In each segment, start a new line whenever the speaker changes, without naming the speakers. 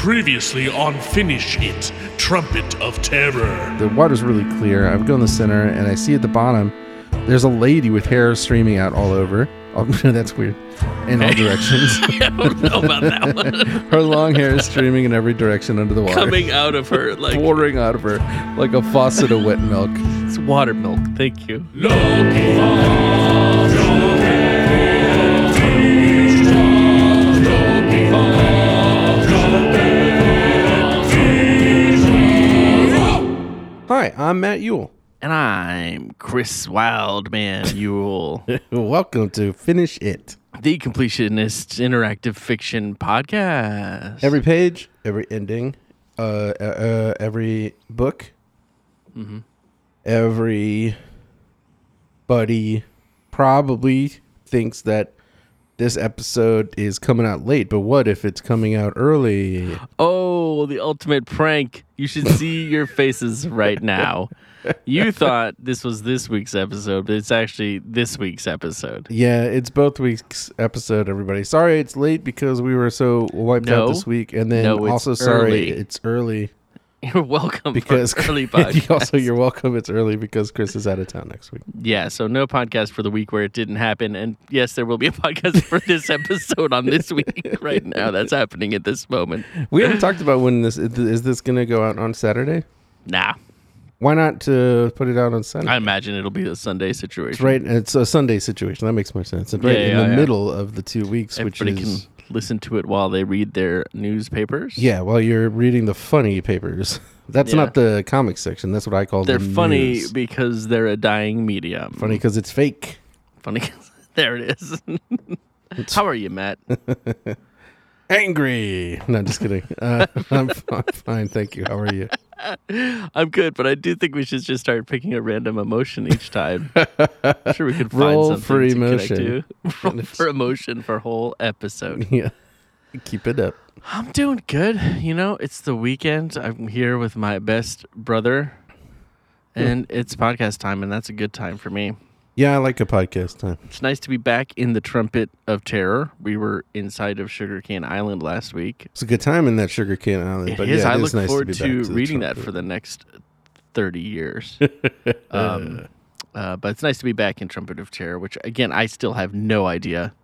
Previously on Finish It, Trumpet of Terror.
The water's really clear. I go in the center and I see at the bottom there's a lady with hair streaming out all over. Oh, that's weird. In all directions.
I don't know about that one.
her long hair is streaming in every direction under the water.
Coming out of her like
pouring out of her like a faucet of wet milk.
it's water milk. Thank you.
Hi, I'm Matt Yule.
And I'm Chris Wildman Yule,
Welcome to Finish It.
the completionist interactive fiction podcast.
Every page, every ending, uh, uh, uh every book,
Mm-hmm.
every buddy probably thinks that this episode is coming out late. But what if it's coming out early?
oh, the ultimate prank. You should see your faces right now. You thought this was this week's episode, but it's actually this week's episode.
Yeah, it's both weeks episode. Everybody, sorry it's late because we were so wiped
No.
out this week, and then
No,
also sorry
early.
it's early
You're welcome
because
early podcast.
also you're welcome. It's early because Chris is out of town next week.
Yeah, so no podcast for the week where it didn't happen. And yes, there will be a podcast for this episode on this week right now. That's happening at this moment.
We haven't talked about when this is. This going to go out on Saturday?
Nah,
Why not to put it out on Sunday?
I imagine it'll be the Sunday situation.
It's right. It's a Sunday situation. That makes more sense. It's right
Yeah,
in
yeah,
the
yeah.
middle of the two weeks,
Everybody
which is
can listen to it while they read their newspapers.
yeah. While you're reading the funny papers, that's
Yeah.
not the comic section. That's what I call.
They're
the
funny
news.
because they're a dying medium.
funny because it's fake.
Funny. 'cause- there it is. How are you, Matt?
Angry. No, just kidding. Uh, I'm, I'm fine. Thank you. How are you?
I'm good, but I do think we should just start picking a random emotion each time. I'm sure we could find
Roll
something
for
to connect to. Roll for emotion for whole episode.
Yeah. Keep it up.
I'm doing good. You know, it's the weekend. I'm here with my best brother, hmm. and it's podcast time, and that's a good time for me.
Yeah, I like a podcast time.
It's nice to be back in the trumpet of terror. We were inside of Sugarcane Island last week.
It's a good time in that sugarcane island.
It
but
is.
yeah,
I
it
look
is nice
forward
to,
to,
to
reading that for the next 30 years. um, uh, but it's nice to be back in Trumpet of Terror, which, again, I still have no idea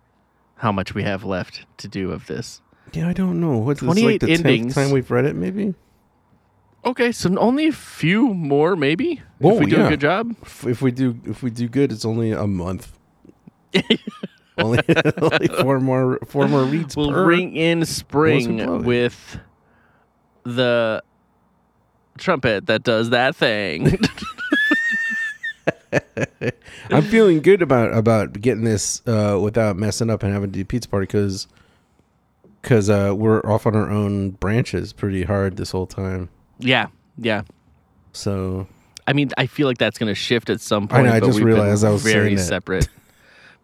how much we have left to do of this.
Yeah, I don't know. What's this like
28
the tenth
endings.
time we've read it? Maybe.
Okay, so only a few more, maybe,
Whoa,
if we do
yeah.
a good job.
If, we do, if we do good, it's only a month. only, only four more, four more reads.
We'll
per.
ring in spring with the trumpet that does that thing.
I'm feeling good about about getting this uh, without messing up and having to do pizza party because because uh, we're off on our own branches pretty hard this whole time.
Yeah, yeah.
So
I mean, I feel like that's going to shift at some point.
I know, I just realized I was
very separate.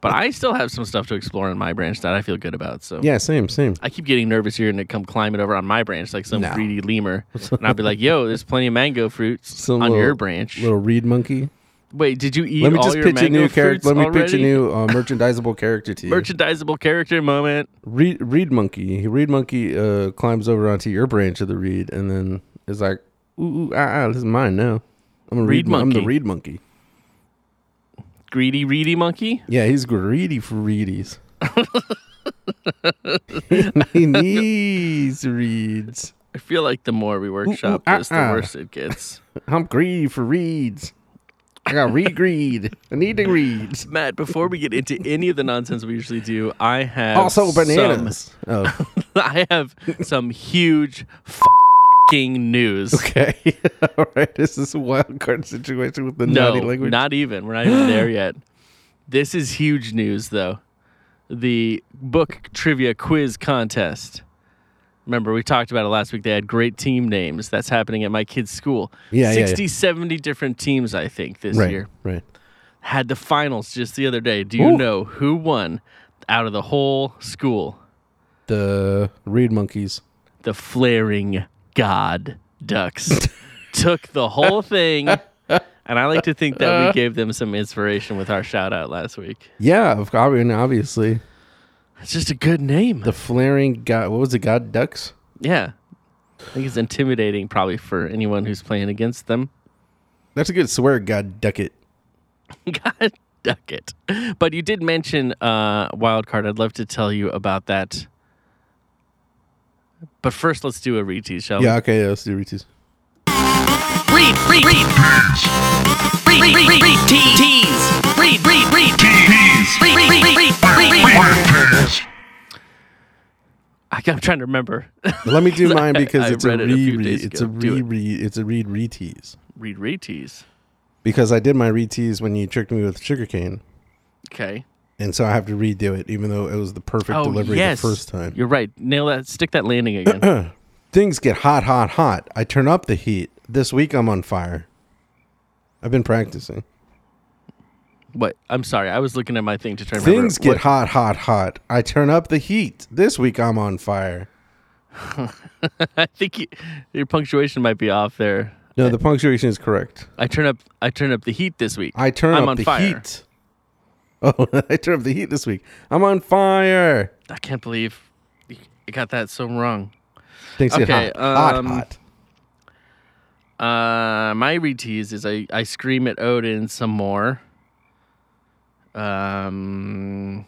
but I still have some stuff to explore in my branch that I feel good about. So
yeah, same, same.
I keep getting nervous here and to come climbing over on my branch like some
No.
greedy lemur, and I'll be like, "Yo, there's plenty of mango fruits
Some
on your branch."
Little reed monkey.
Wait, did you eat
Let me
all
just
your
pitch a
mango
new character. Let me
already?
pitch a new uh, merchandisable character to you.
merchandisable character moment.
Reed, reed monkey. Reed monkey uh, climbs over onto your branch of the reed and then is like, ooh, ooh ah, ah, this is mine now. I'm a
Reed
reed, mon- I'm the
monkey.
reed monkey.
Greedy, reedy monkey.
Yeah, he's greedy for reedies. he needs reeds.
I feel like the more we workshop
ah,
this, the
ah.
worse it gets.
I'm greedy for reeds. I got reed greed. I need the reeds.
Matt, before we get into any of the nonsense we usually do, I have
Also
some-
bananas. Oh,
I have some huge news.
okay. All right. This is a wild card situation with the
No,
naughty language.
not even. We're not even there yet. This is huge news, though. The book trivia quiz contest. Remember, we talked about it last week. They had great team names. That's happening at my kid's school.
Yeah, yeah, yeah.
60, 70 different teams, I think, this
right.
year.
Right.
Had the finals just the other day. Do you
Ooh.
know who won out of the whole school?
The reed monkeys.
the flaring god ducks took the whole thing and i like to think that we gave them some inspiration with our shout out last week
Yeah, I mean, obviously.
it's just a good name
The flaring god. What was it? God ducks.
yeah I think it's intimidating, probably for anyone who's playing against them.
That's a good swear, God duck it.
God duck it. But you did mention uh, wild card. I'd love to tell you about that. But first, let's do a retease, shall
Yeah, okay, yeah, let's do retease.
Read, read, read. Read, read, read, read, tease. Tease. Read, read, read. Tease. Read, read, read, read, read, read.
I, I'm trying to remember.
Let me do mine
I-
because
I
it's a
read it a few
reread.
days
It's a
ago. Do it.
reread. It's a read retease.
read retease.
Because I did my retease when you tricked me with sugarcane,
Okay.
And so I have to redo it, even though it was the perfect
Oh,
delivery
yes.
the first time.
You're right. Nail that. Stick that landing again.
Things get hot, hot, hot. I turn up the heat. This week I'm on fire. I've been practicing.
what? I'm sorry. I was looking at my thing to remember.
Things get
what-
hot, hot, hot. I turn up the heat. This week I'm on fire.
I think you, your punctuation might be off there.
No, the punctuation is correct.
I turn up. I turn up the heat this week.
I turn
I'm
up
on
the
fire.
heat. Oh, I turn up the heat this week. I'm on fire.
I can't believe you got that so wrong.
Things
Okay,
get hot,
um,
hot, hot.
Uh, my retease is I, I scream at Odin some more. Um,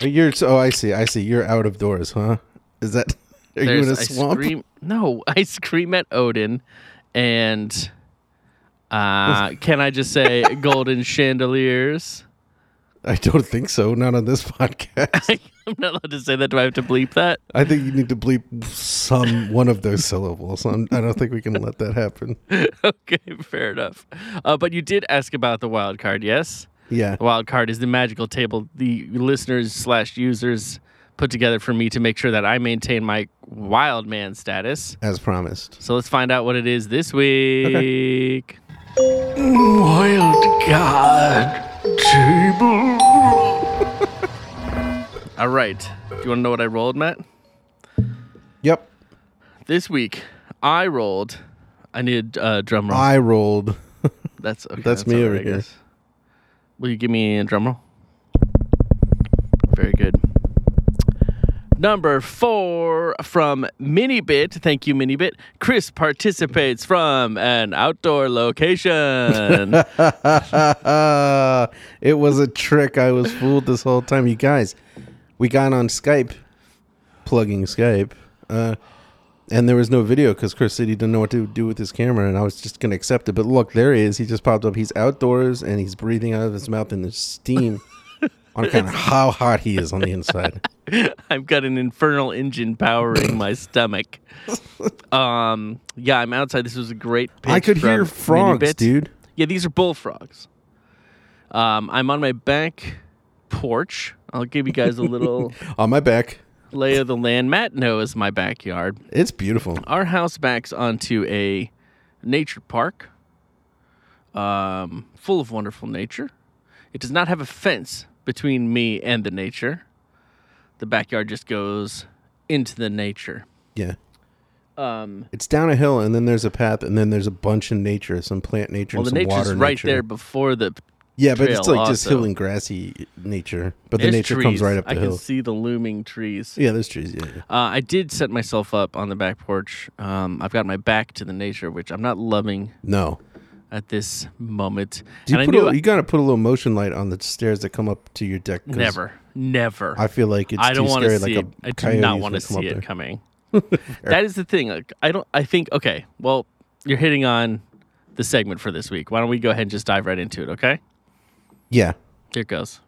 You're so. Oh, I see. I see. You're out of doors, huh? Is that? Are you in a
there's- I
swamp?
Scream, no, I scream at Odin, and uh, can I just say golden chandeliers?
I don't think so. Not on this podcast.
I'm not allowed to say that. Do I have to bleep that?
I think you need to bleep some one of those syllables. I'm, I don't think we can let that happen.
okay, fair enough. Uh, but you did ask about the wild card, yes?
Yeah.
The wild card is the magical table the listeners slash users put together for me to make sure that I maintain my wild man status.
As promised.
So let's find out what it is this week.
Wild card table.
All right. Do you want to know what I rolled, Matt?
Yep.
This week, I rolled. I need a uh, drum roll.
I rolled.
that's okay,
that's me
all
over
I
here.
guess. Will you give me a drum roll? Very good. Number four from Minibit. Thank you, Minibit. Chris participates from an outdoor location.
it was a trick. I was fooled this whole time. You guys, we got on Skype, plugging Skype, uh, and there was no video because Chris said he didn't know what to do with his camera, and I was just gonna accept it. But look, there he is. He just popped up. He's outdoors and he's breathing out of his mouth in the steam. on account of how hot he is on the inside.
I've got an infernal engine powering my stomach. Um, yeah, I'm outside. This was a great.
I
pitch
could hear
from
frogs,
Minibit.
dude.
Yeah, these are bullfrogs. Um, I'm on my back porch. I'll give you guys a little
On my back.
lay of the land. Matt knows my backyard.
It's beautiful.
Our house backs onto a nature park, um, full of wonderful nature. It does not have a fence between me and the nature. The backyard just goes into the nature.
Yeah.
Um,
It's down a hill, and then there's a path, and then there's a bunch of nature, some plant nature,
well, the
and some
nature's
water
right
nature.
there before the.
Yeah, but it's
trail
like just
also.
hill and grassy nature. But the
There's
nature
trees.
comes right up the
I
hill.
can see the looming trees.
Yeah, there's trees. Yeah, yeah.
Uh, I did set myself up on the back porch. Um, I've got my back to the nature, which I'm not loving
No,
at this moment.
Do you
and
put
I
a, you gotta put a little motion light on the stairs that come up to your deck.
never, never.
I feel like it's
I don't
too
want
scary.
to see
like
it.
a
I do not want to see it
there.
coming. that is the thing. Like, I don't. I think. Okay. Well, you're hitting on the segment for this week. Why don't we go ahead and just dive right into it? Okay.
Yeah,
Here it goes.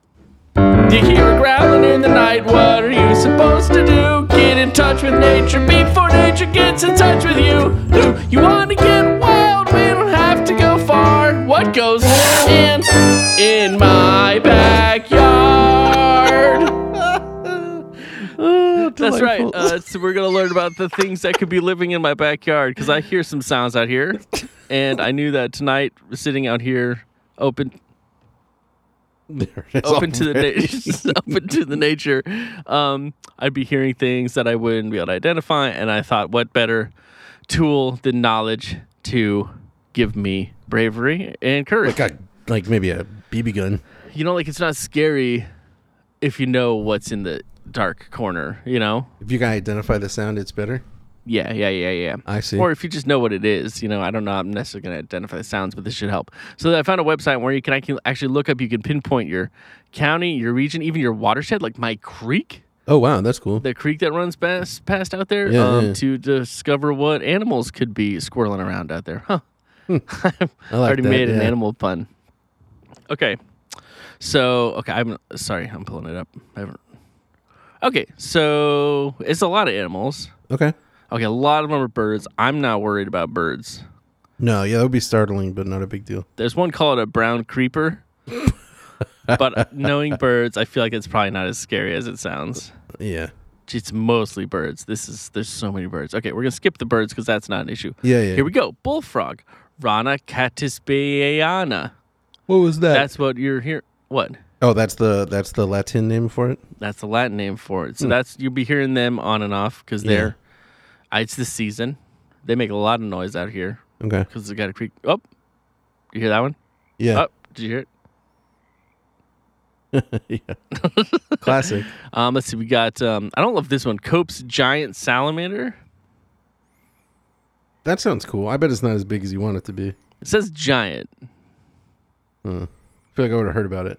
You hear it growling in the night. What are you supposed to do? Get in touch with nature before nature gets in touch with you. You want to get wild? We don't have to go far. What goes in in my backyard? That's right. Uh, so we're gonna learn about the things that could be living in my backyard because I hear some sounds out here, and I knew that tonight, sitting out here, open
There it is
open to the nature, open to the nature, um, I'd be hearing things that I wouldn't be able to identify, and I thought, what better tool than knowledge to give me bravery and courage?
like a like maybe a BB gun.
you know, like it's not scary if you know what's in the dark corner. You know,
If you can identify the sound, it's better.
Yeah, yeah, yeah, yeah.
I see.
Or if you just know what it is, you know, I don't know. I'm necessarily going to identify the sounds, but this should help. So I found a website where you can ac- actually look up. You can pinpoint your county, your region, even your watershed, like my creek,
oh wow, that's cool.
the creek that runs past, past out there,
Yeah,
um,
yeah.
to discover what animals could be squirreling around out there. Huh.
I like
already
that,
made an animal pun. Okay. So, okay, I'm sorry, I'm pulling it up. I haven't. Okay, so it's a lot of animals.
Okay.
Okay, a lot of them are birds. I'm not worried about birds.
No, yeah, that would be startling, but not a big deal.
There's one called a brown creeper. but knowing birds, I feel like it's probably not as scary as it sounds.
Yeah.
It's mostly birds. This is there's so many birds. Okay, we're gonna skip the birds because that's not an issue.
Yeah, yeah.
Here we go. Bullfrog, Rana catesbeiana.
What was that?
That's what you're here. What?
oh, that's the that's the Latin name for it.
That's the Latin name for it. So that's you'll be hearing them on and off because
Hmm.
They're. uh, It's the season. They make a lot of noise out here
Okay.
because they got a creek. Oh, you hear that one?
Yeah.
Oh, did you hear it? Yeah.
Classic.
Um, let's see. We got. Um, I don't love this one. Cope's giant salamander.
That sounds cool. I bet it's not as big as you want it to be.
It says giant.
I feel like I would have heard about it.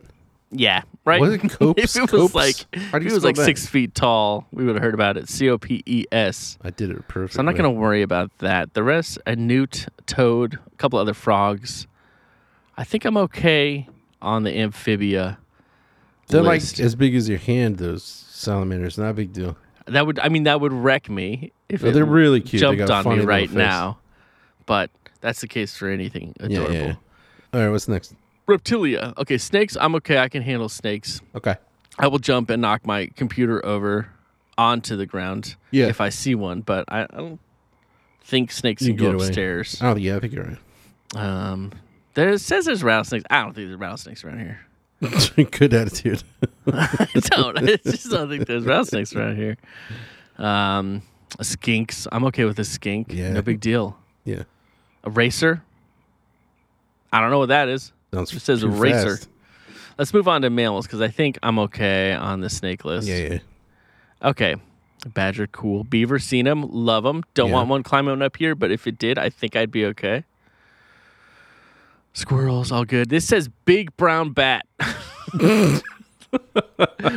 Yeah, right.
Was it Cope's?
if it was
Cope's?
like,
How
if
you
it was
spell
like
that?
six feet tall, we would have heard about it. C O P E S.
I did it perfectly.
So I'm not going to worry about that. The rest, a newt, toad, a couple other frogs. I think I'm okay on the amphibia.
They're
list.
like as big as your hand. Those salamanders, not a big deal.
That would, I mean, that would wreck me if
they're really cute. They
jumped on me right now. But that's the case for anything adorable.
yeah. yeah. All right, what's next?
Reptilia. Okay, snakes. I'm okay. I can handle snakes.
Okay.
I will jump and knock my computer over onto the ground
Yeah.
if I see one, but I, I don't think snakes
You
can go
get away.
upstairs.
Oh yeah, I think you're
Um, there it says there's rattlesnakes. I don't think there's rattlesnakes around here.
Good attitude.
I don't. I just don't think there's rattlesnakes around here. Um, skinks. I'm okay with a skink.
Yeah.
No big deal.
yeah.
A racer. I don't know what that is.
Sounds
It says
too
racer.
fast.
Let's move on to mammals because I think I'm okay on the snake list.
Yeah, yeah.
Okay. Badger, cool. Beaver, seen them, love them. Don't
Yeah.
want one climbing up here, but if it did, I think I'd be okay. Squirrels, all good. This says big brown bat,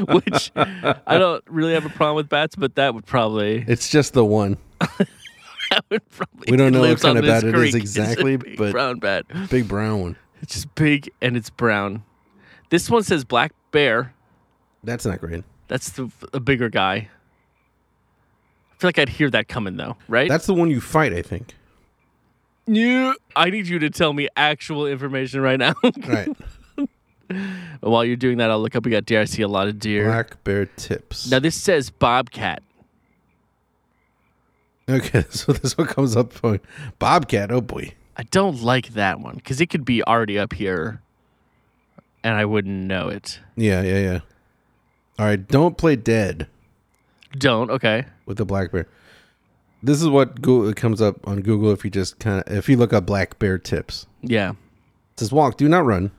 which I don't really have a problem with bats, but that would probably
It's just the one.
that would probably.
We don't know what kind of bat it is
creek. It's a
exactly,
big
but-
brown bat.
Big brown one.
It's just big and it's brown. This one says black bear.
That's not great.
That's the a bigger guy. I feel like I'd hear that coming though, right?
That's the one you fight, I think.
Yeah, I need you to tell me actual information right now.
Right.
While you're doing that, I'll look up. We got deer. I see a lot of deer.
Black bear tips.
Now this says bobcat.
Okay, so this one comes up for Bobcat. Oh boy.
I don't like that one because it could be already up here, and I wouldn't know it.
Yeah, yeah, yeah. All right, don't play dead
Don't. Okay.
with the black bear. This is what Google, it comes up on Google if you just kind of if you look up black bear tips.
Yeah.
It says walk, do not run.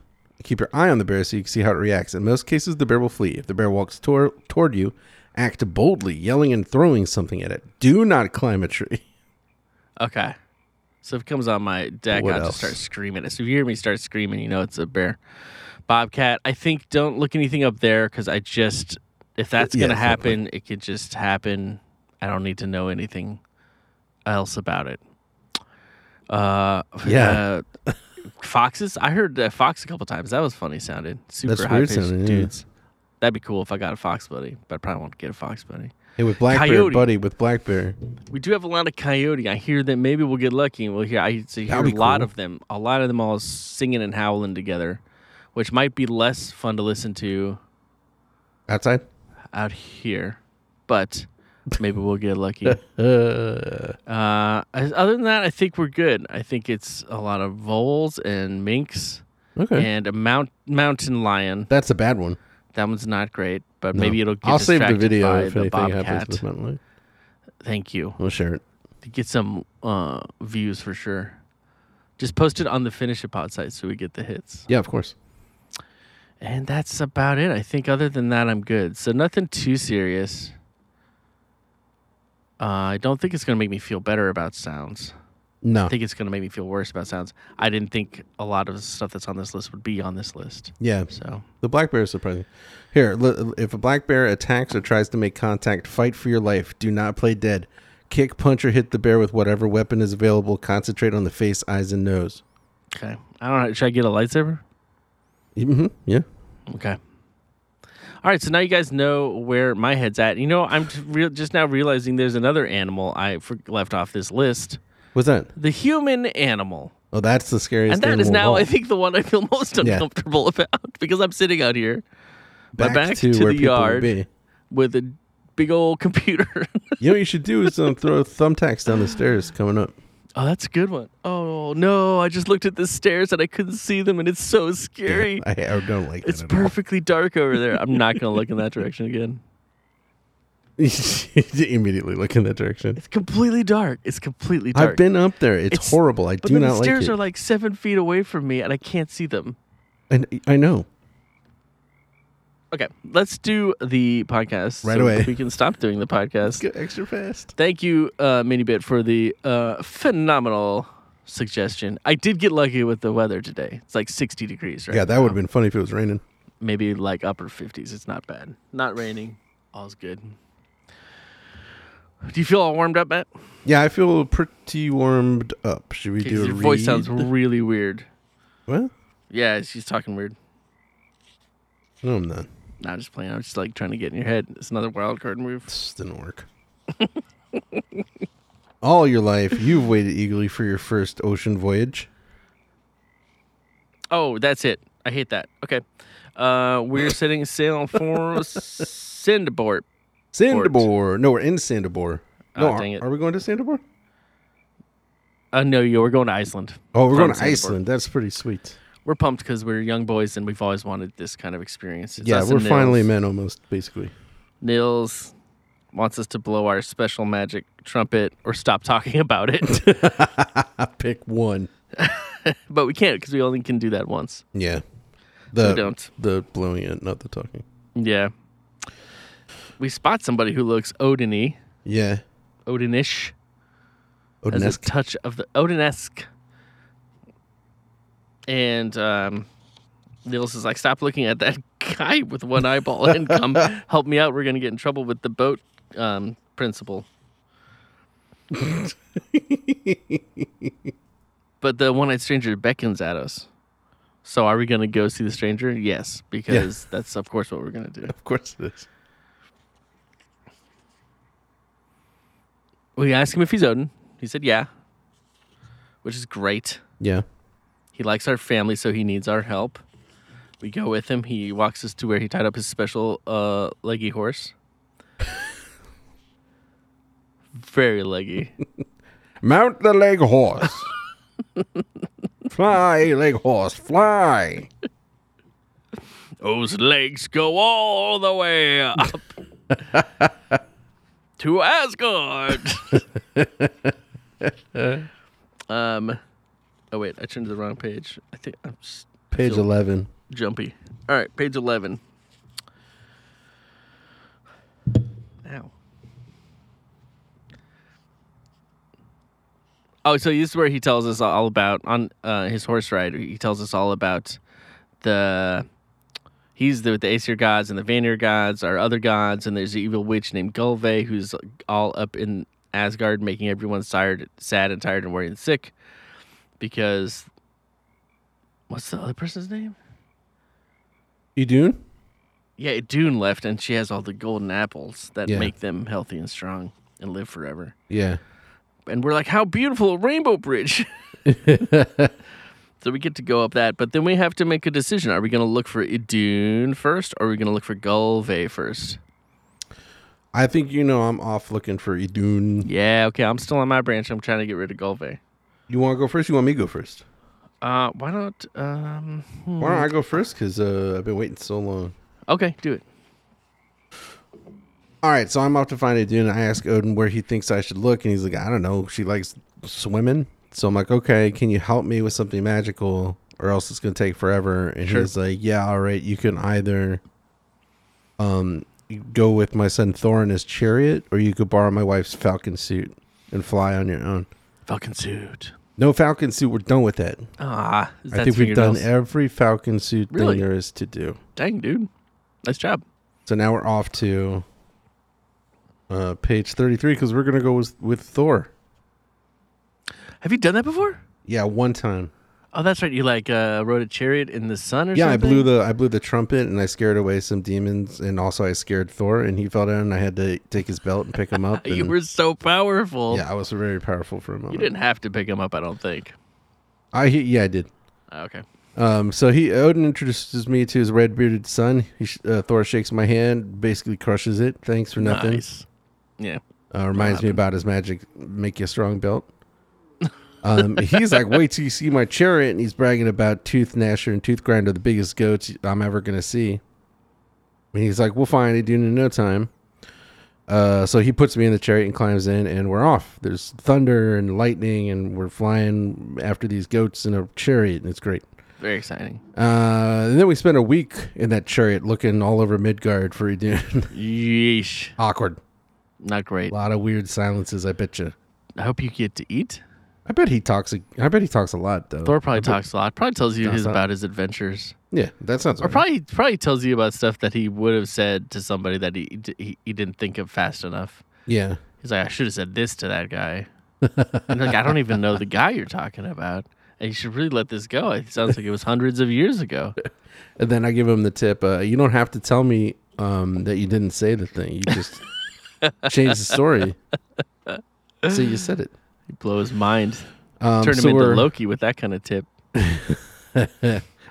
Keep your eye on the bear so you can see how it reacts. In most cases, the bear will flee. If the bear walks tor- toward you, act boldly, yelling and throwing something at it. Do not climb a tree.
Okay. So if it comes on my deck,
What
I'll
else?
just start screaming. So if you hear me start screaming, you know it's a bear. Bobcat. I think don't look anything up there because I just if that's
Yeah, it's not
happen, it could just happen. I don't need to know anything else about it. Uh,
Yeah.
uh, foxes. I heard uh, fox a couple times. That was funny sounded. Super
That's
high
weird
pitched
sounding, yeah.
dudes. That'd be cool if I got a fox buddy, but I probably won't get a fox buddy.
Hey, with black bear, buddy, with black bear.
We do have a lot of coyote. I hear that maybe we'll get lucky and we'll hear. I so hear a lot
cool.
of them. A lot of them all singing and howling together, which might be less fun to listen to
Outside?
out here, but maybe we'll get lucky.
Uh,
other than that, I think we're good. I think it's a lot of voles and minks
okay.
and a mount mountain lion.
That's a bad one.
That one's not great, but
No.
maybe it'll get
I'll save the video if
the
anything happens with mountain lion.
Thank you.
We'll share it.
to get some uh, views for sure. Just post it on the Finish It Pod site so we get the hits.
Yeah, of course.
And that's about it. I think other than that, I'm good. So nothing too serious. Uh, I don't think it's going to make me feel better about sounds.
No.
I think it's going to make me feel worse about sounds. I didn't think a lot of the stuff that's on this list would be on this list.
Yeah.
So
The black bear is surprising. Here, if a black bear attacks or tries to make contact, fight for your life. Do not play dead. Kick, punch, or hit the bear with whatever weapon is available. Concentrate on the face, eyes, and nose.
okay, I don't know. Should I get a lightsaber?
Mm-hmm. Yeah.
Okay. All right, so now you guys know where my head's at. You know, I'm real just now realizing there's another animal I for- left off this list:
What's that?
the human animal,
Oh, that's the scariest.
and that is now,
all.
I think, the one I feel most
Yeah.
uncomfortable about because I'm sitting out here, my back to,
where
the yard
be.
with a big old computer.
You know what you should do is um, throw thumbtacks down the stairs coming up.
Oh, that's a good one. Oh no, I just looked at the stairs and I couldn't see them, and it's so scary.
I, I don't like
It's
that at all.
perfectly dark over there. I'm not gonna look in that direction again.
Immediately look in that direction.
It's completely dark. It's completely dark.
I've been up there. It's,
It's-
horrible. I
But
do not
the stairs are like seven feet away from me, and I can't see them.
and I know.
Okay, let's do the podcast
Right
so
away.
We can stop doing the podcast.
Get extra fast.
Thank you, uh, Minibit, for the uh, phenomenal suggestion. I did get lucky with the weather today. It's like 60 degrees, right?
Yeah, that would have been funny if it was raining.
maybe like upper 50s. It's not bad. Not raining. All's good. Do you feel all warmed up, Matt?
Yeah, I feel pretty warmed up. Should we do a
Your voice sounds really weird.
What?
Yeah, she's talking weird.
No, I'm not.
Not just playing. I'm just like trying to get in your head. It's another wild card move.
This didn't work. All your life, you've waited eagerly for your first ocean voyage.
Oh, that's it. I hate that. Okay. Uh, we're setting sail for Sindaport.
Sandabore. No, we're in Sandabore. No,
Oh,
are,
dang it.
are we going to Sandabore?
Uh, no, yo, we're going to Iceland.
Oh, we're
From
going to. Iceland. That's pretty sweet.
We're pumped because we're young boys and we've always wanted this kind of experience. It's
yeah, we're finally men almost, basically.
Nils wants us to blow our special magic trumpet or stop talking about it,
pick one.
but we can't because we only can do that once.
Yeah. The,
don't.
the blowing it, not the talking.
Yeah. We spot somebody who looks Odin-y,
Yeah.
Odinish, has a
Odinesque.
touch of the Odin-esque. And um, Nils is like, stop looking at that guy with one eyeball and come help me out. We're going to get in trouble with the boat um, principal. but the one eyed stranger beckons at us. So are we going to go see the stranger? Yes, because that's, of course, what we're going to do.
Of course it is.
We asked him if he's Odin. He said, yeah, which is great.
Yeah.
He likes our family, so he needs our help. We go with him. He walks us to where he tied up his special uh, leggy horse. Very leggy.
Mount the leg horse. fly, leg horse, fly.
Those legs go all the way up to Asgard. um, oh wait, I turned to the wrong page. I think I'm
Page 11.
jumpy. All right, page eleven. Ow. Oh, so this is where he tells us all about on uh, his horse ride. He tells us all about the he's the the Aesir gods and the Vanir gods are other gods, and there's an evil witch named Gulve who's all up in Asgard, making everyone tired, sad and tired and worried and sick because what's the other person's name?
Idun?
Yeah, Dune left, and she has all the golden apples that
Yeah.
make them healthy and strong and live forever.
Yeah.
And we're like, how beautiful a rainbow bridge. so we get to go up that, but then we have to make a decision. Are we going to look for Idun first, or are we going to look for Gulve first?
I think you know I'm off looking for Idun.
Yeah, okay, I'm still on my branch. I'm trying to get rid of Gulve.
You want to go first? You want me to go first?
Uh, why not? Um, hmm.
Why don't I go first? Because uh, I've been waiting so long.
Okay, do it.
All right, so I'm off to find Idun. I ask Odin where he thinks I should look, and he's like, I don't know. She likes swimming. So I'm like, okay, can you help me with something magical, or else it's gonna take forever? And
Sure.
he's like, yeah, all right. You can either, um, go with my son Thor in his chariot, or you could borrow my wife's falcon suit and fly on your own.
Falcon suit.
No falcon suit. We're done with that.
Ah,
I think we've done every falcon suit
Really?
thing there is to do.
Dang, dude. Nice job.
So now we're off to uh, page thirty-three because we're gonna go with, with Thor.
Have you done that before?
Yeah, one time.
Oh, that's right. You like uh, rode a chariot in the sun or
Yeah, I blew the I blew the trumpet and I scared away some demons and also I scared Thor and he fell down and I had to take his belt and pick him up.
You
and-
were so powerful.
yeah, I was very powerful for a moment.
You didn't have to pick him up, I don't think.
I he- yeah I did.
Ah, Okay.
Um, so he Odin introduces me to his red bearded son. He uh, Thor shakes my hand, basically crushes it. Thanks for nothing.
Nice. Yeah.
Uh, reminds me about his magic make you a strong belt. Um, he's like, wait till you see my chariot, and he's bragging about Tooth Gnasher and Tooth Grinder, the biggest goats I'm ever gonna see. And he's like, we'll find it in no time. Uh, so he puts me in the chariot and climbs in, and we're off. There's thunder and lightning, and we're flying after these goats in a chariot, and it's great.
Very exciting.
Uh, and then we spent a week in that chariot looking all over Midgard for Idun.
Yeesh.
Awkward.
Not great.
A lot of weird silences. I bet you.
I hope you get to eat.
I bet he talks. a- I bet he talks a lot though.
Thor probably talks a lot. Probably tells you his, about his adventures.
Yeah, that sounds.
Or
right.
probably probably tells you about stuff that he would have said to somebody that he, he he didn't think of fast enough.
Yeah.
He's like, I should have said this to that guy. and like, I don't even know the guy you're talking about. And you should really let this go. It sounds like it was hundreds of years ago.
And then I give him the tip. Uh, you don't have to tell me um, that you didn't say the thing. You just change the story. So you said it.
You blow his mind.
Um,
Turn him
so
into
we're-
Loki with that kind of tip.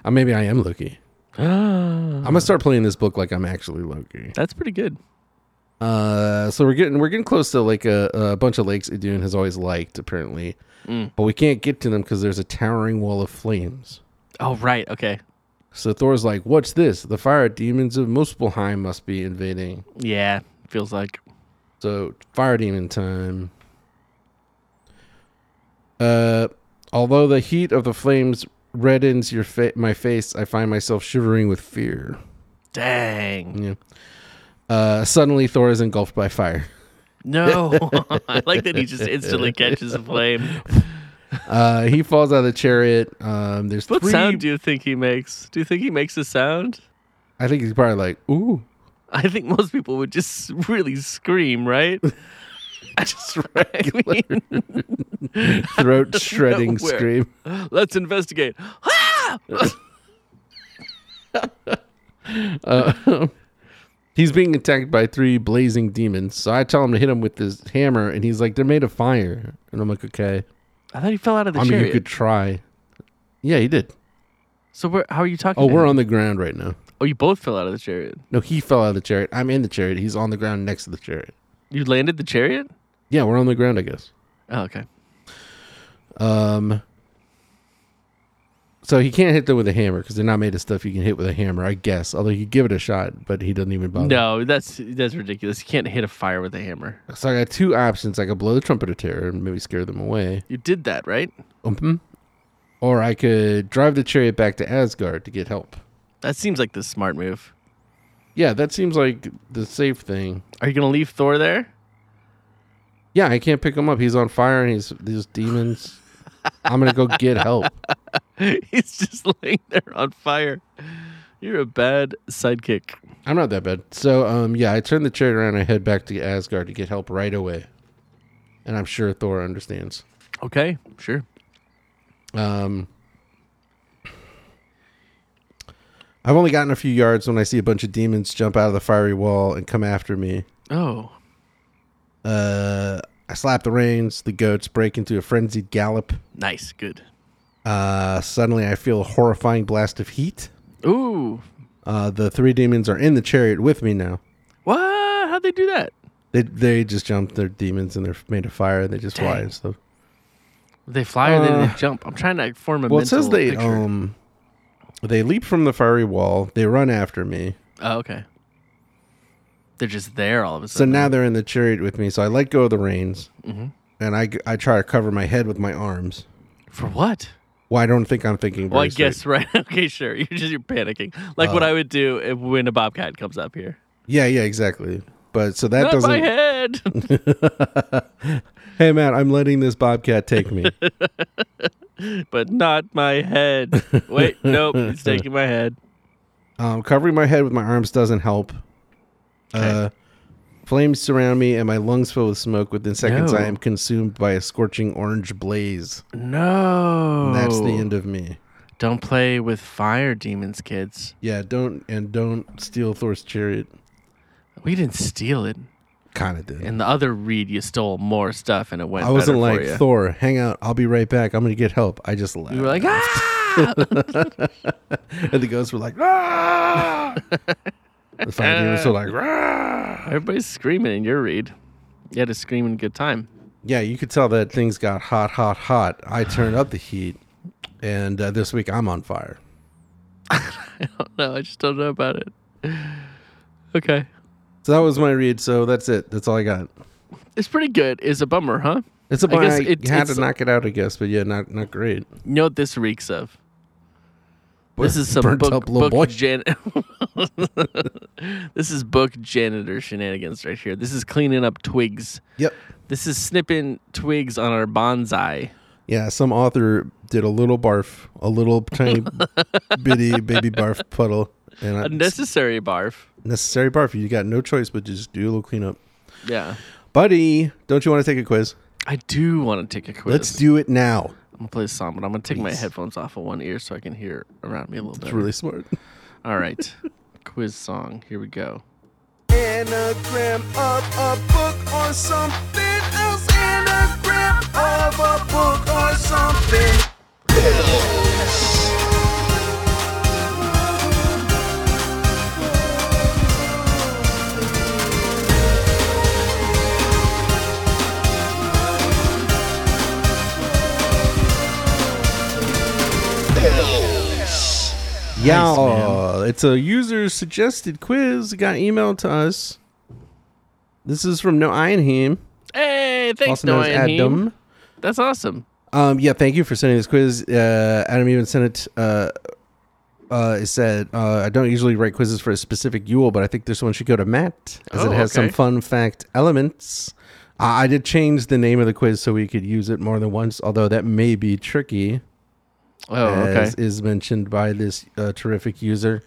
Uh, maybe I am Loki. I'm gonna start playing this book like I'm actually Loki.
That's pretty good.
Uh, so we're getting we're getting close to like a, a bunch of lakes Idun has always liked apparently,
Mm.
but we can't get to them because there's a towering wall of flames.
Oh, right. Okay.
So Thor's like, "What's this? The fire demons of Muspelheim must be invading."
Yeah. Feels like.
So fire demon time. Uh, although the heat of the flames reddens your fa- my face, I find myself shivering with fear.
Dang.
Yeah. Uh, suddenly Thor is engulfed by fire.
No. I like that he just instantly catches a flame.
Uh, he falls out of the chariot. Um, there's
What
three.
sound do you think he makes? Do you think he makes a sound?
I think he's probably like, "Ooh."
I think most people would just really scream, right? just I mean,
throat shredding scream.
let's investigate.
Uh, he's being attacked by three blazing demons. So I tell him to hit him with his hammer, and he's like, "They're made of fire." And I'm like, "Okay."
I thought he fell out of the chariot.
I mean, you could try. Yeah, he did.
So how are you talking?
Oh, we're
him?
on the ground right now.
Oh, you both fell out of the chariot.
No, he fell out of the chariot. I'm in the chariot. He's on the ground next to the chariot.
You landed the chariot.
Yeah, we're on the ground, I guess.
Oh, okay.
Um. So he can't hit them with a hammer because they're not made of stuff you can hit with a hammer, I guess. Although he give it a shot, but he doesn't even bother.
No, that's that's ridiculous. You can't hit a fire with a hammer.
So I got two options. I could blow the trumpet of terror and maybe scare them away.
You did that, right?
Mhm. Or I could drive the chariot back to Asgard to get help.
That seems like the smart move.
Yeah, that seems like the safe thing.
Are you gonna leave Thor there?
Yeah, I can't pick him up. He's on fire and he's these demons. I'm gonna go get help.
He's just laying there on fire. You're a bad sidekick.
I'm not that bad. So, um, yeah, I turn the chariot around and I head back to Asgard to get help right away. And I'm sure Thor understands.
Okay, sure.
Um, I've only gotten a few yards when I see a bunch of demons jump out of the fiery wall and come after me.
Oh,
Uh, I slap the reins. The goats break into a frenzied gallop.
nice, good.
Uh, suddenly, I feel a horrifying blast of heat.
Ooh,
Uh, the three demons are in the chariot with me now.
what? How'd they do that?
They they just jumped. They're demons and they're made of fire. and They just fly
Dang.
and stuff.
They fly or
Uh,
they, they jump? I'm trying to form a
Well, it says they
picture.
um they leap from the fiery wall. They run after me.
oh, okay. They're just there all of a sudden.
So now they're in the chariot with me. So I let go of the reins,
Mhm.
and I, I try to cover my head with my arms.
for what?
Well, I don't think I'm thinking.
Well, I
straight.
guess right. okay, sure. You're just you're panicking, like what
Uh,
I would do if, when a bobcat comes up here.
Yeah, yeah, exactly. But so that
Not
doesn't.
my head.
Hey, Matt, I'm letting this bobcat take me.
but not my head. Wait, nope, it's taking my head.
um, covering my head with my arms doesn't help. Uh, flames surround me, and my lungs fill with smoke. Within seconds,
No.
I am consumed by a scorching orange blaze.
No.
And that's the end of me.
Don't play with fire demons, kids.
Yeah, don't and don't steal Thor's chariot.
We didn't steal it.
Kind of did.
In the other read, you stole more stuff and it went
I wasn't
better
like
for you.
Thor. Hang out. I'll be right back. I'm gonna get help. I just left.
You were like, ah!
and the ghosts were like, ah! the fire demons were like, ah!
Everybody's screaming in your read. You had to scream in good time.
Yeah, you could tell that things got hot, hot, hot. I turned up the heat, and uh, this week I'm on fire.
No, I just don't know about it. Okay.
So that was my read. So that's it. That's all I got.
It's pretty good. It's a bummer, huh?
It's a
I
bunch.
guess
I,
it-
had to knock it out, I guess, but yeah, not not great.
You know what this reeks of? This is some
Burnt
book,
up little
book
boy.
jan- This is book janitor shenanigans right here. This is cleaning up twigs.
Yep.
This is snipping twigs on our bonsai.
Yeah, some author did a little barf, a little tiny bitty baby barf puddle, and I,
Unnecessary barf.
necessary barf. You got no choice but just do a little cleanup.
Yeah.
Buddy, don't you want to take a quiz?
I do want to take a quiz.
Let's do it now.
I'm gonna play a song, but I'm gonna take my
Please.
headphones off of one ear so I can hear around me a little bit.
It's really smart.
All right. quiz song. Here we go.
Anagram of a book or something else. Anagram of a book or something.
Yeah, it's a user suggested quiz. It got emailed to us. This is from No Einheim,
Hey, thanks,
also known as Adam.
That's awesome.
Um, yeah, thank you for sending this quiz. Uh, Adam even sent it. Uh, uh, it said, uh, I don't usually write quizzes for a specific Yule, but I think this one should go to Matt as
Oh,
it has some fun fact elements. Uh, I did change the name of the quiz so we could use it more than once, although that may be tricky,
Oh, okay.
as is mentioned by this uh, terrific user.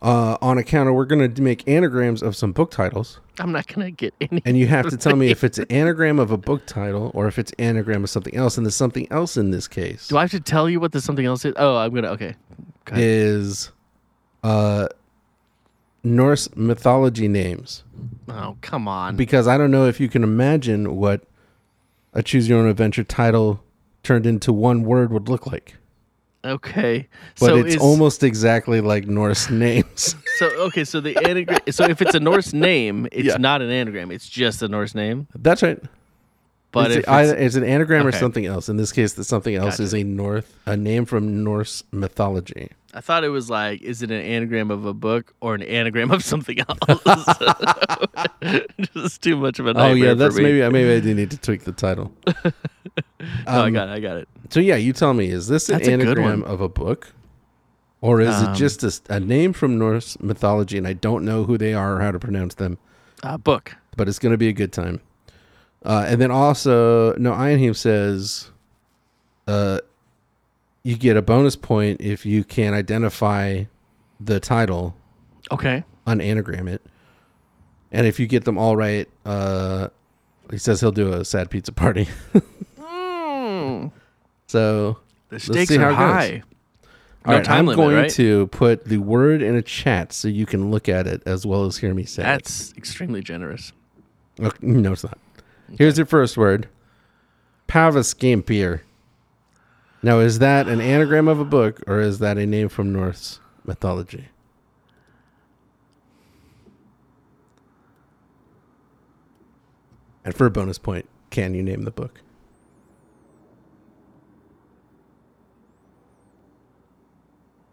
Uh, on account of we're going to make anagrams of some book titles,
I'm not gonna get any.
and you have to tell me if it's an anagram of a book title or if it's anagram of something else, and there's something else in this case.
Do I have to tell you what the something else is? Oh, I'm gonna. Okay. Go
is uh Norse mythology names
oh, come on.
because I don't know if you can imagine what a choose your own adventure title turned into one word would look like.
Okay.
But
so
it's
is,
almost exactly like Norse names.
so okay. So the anagram. so if it's a Norse name, it's
Yeah.
not an anagram. It's just a Norse name.
That's right.
But
it's,
it's,
it's an anagram or something else. In this case, the something else
Gotcha.
is a North a name from Norse mythology.
I thought it was like, is it an anagram of a book or an anagram of something else? just too much of a
Oh
nightmare
yeah,
for
that's maybe maybe I do need to tweak the title.
No, I
Um,
got it. I got it.
So yeah, you tell me, is this an
That's
anagram
one.
of a book, or is
Um,
it just a name from Norse mythology, and I don't know who they are or how to pronounce them,
Uh, book.
but it's going to be a good time. Uh, and then also, no, Einheim says, uh, you get a bonus point if you can identify the title,
Okay.
unanagram it, and if you get them all right, uh, he says he'll do a sad pizza party.
Mm,
so
the
Let's
stakes are
it
high.
All
No
right,
time
I'm
limit,
going
right?
to put the word in a chat so you can look at it as well as hear me say it.
That's extremely generous.
Okay, no, it's not. Here's your first word. Pavascampir. Now, is that an anagram of a book or is that a name from Norse mythology? And for a bonus point, can you name the book?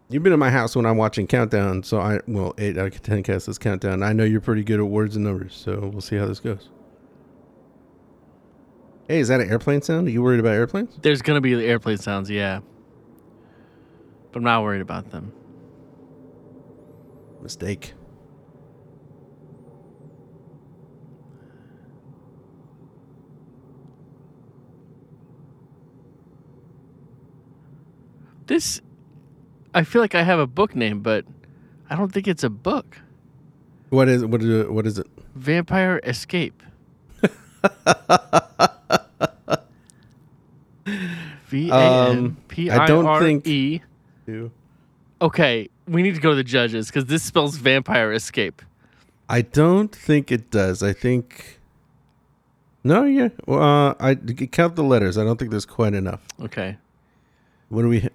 You've been in my house when I'm watching Countdown, so I well eight out of ten cats is Countdown. I know you're pretty good at words and numbers, so we'll see how this goes. Hey, is that an airplane sound? Are you worried about airplanes?
There's gonna be airplane sounds, yeah. But I'm not worried about them.
Mistake.
This, I feel like I have a book name, but I don't think it's a book.
What is what is it? What is it?
Vampire Escape. V A N P I
Um, I don't think-
E. Okay, we need to go to the judges because this spells Vampire Escape.
I don't think it does. I think. No, yeah. Well, uh, I count the letters. I don't think there's quite enough.
Okay.
What do we?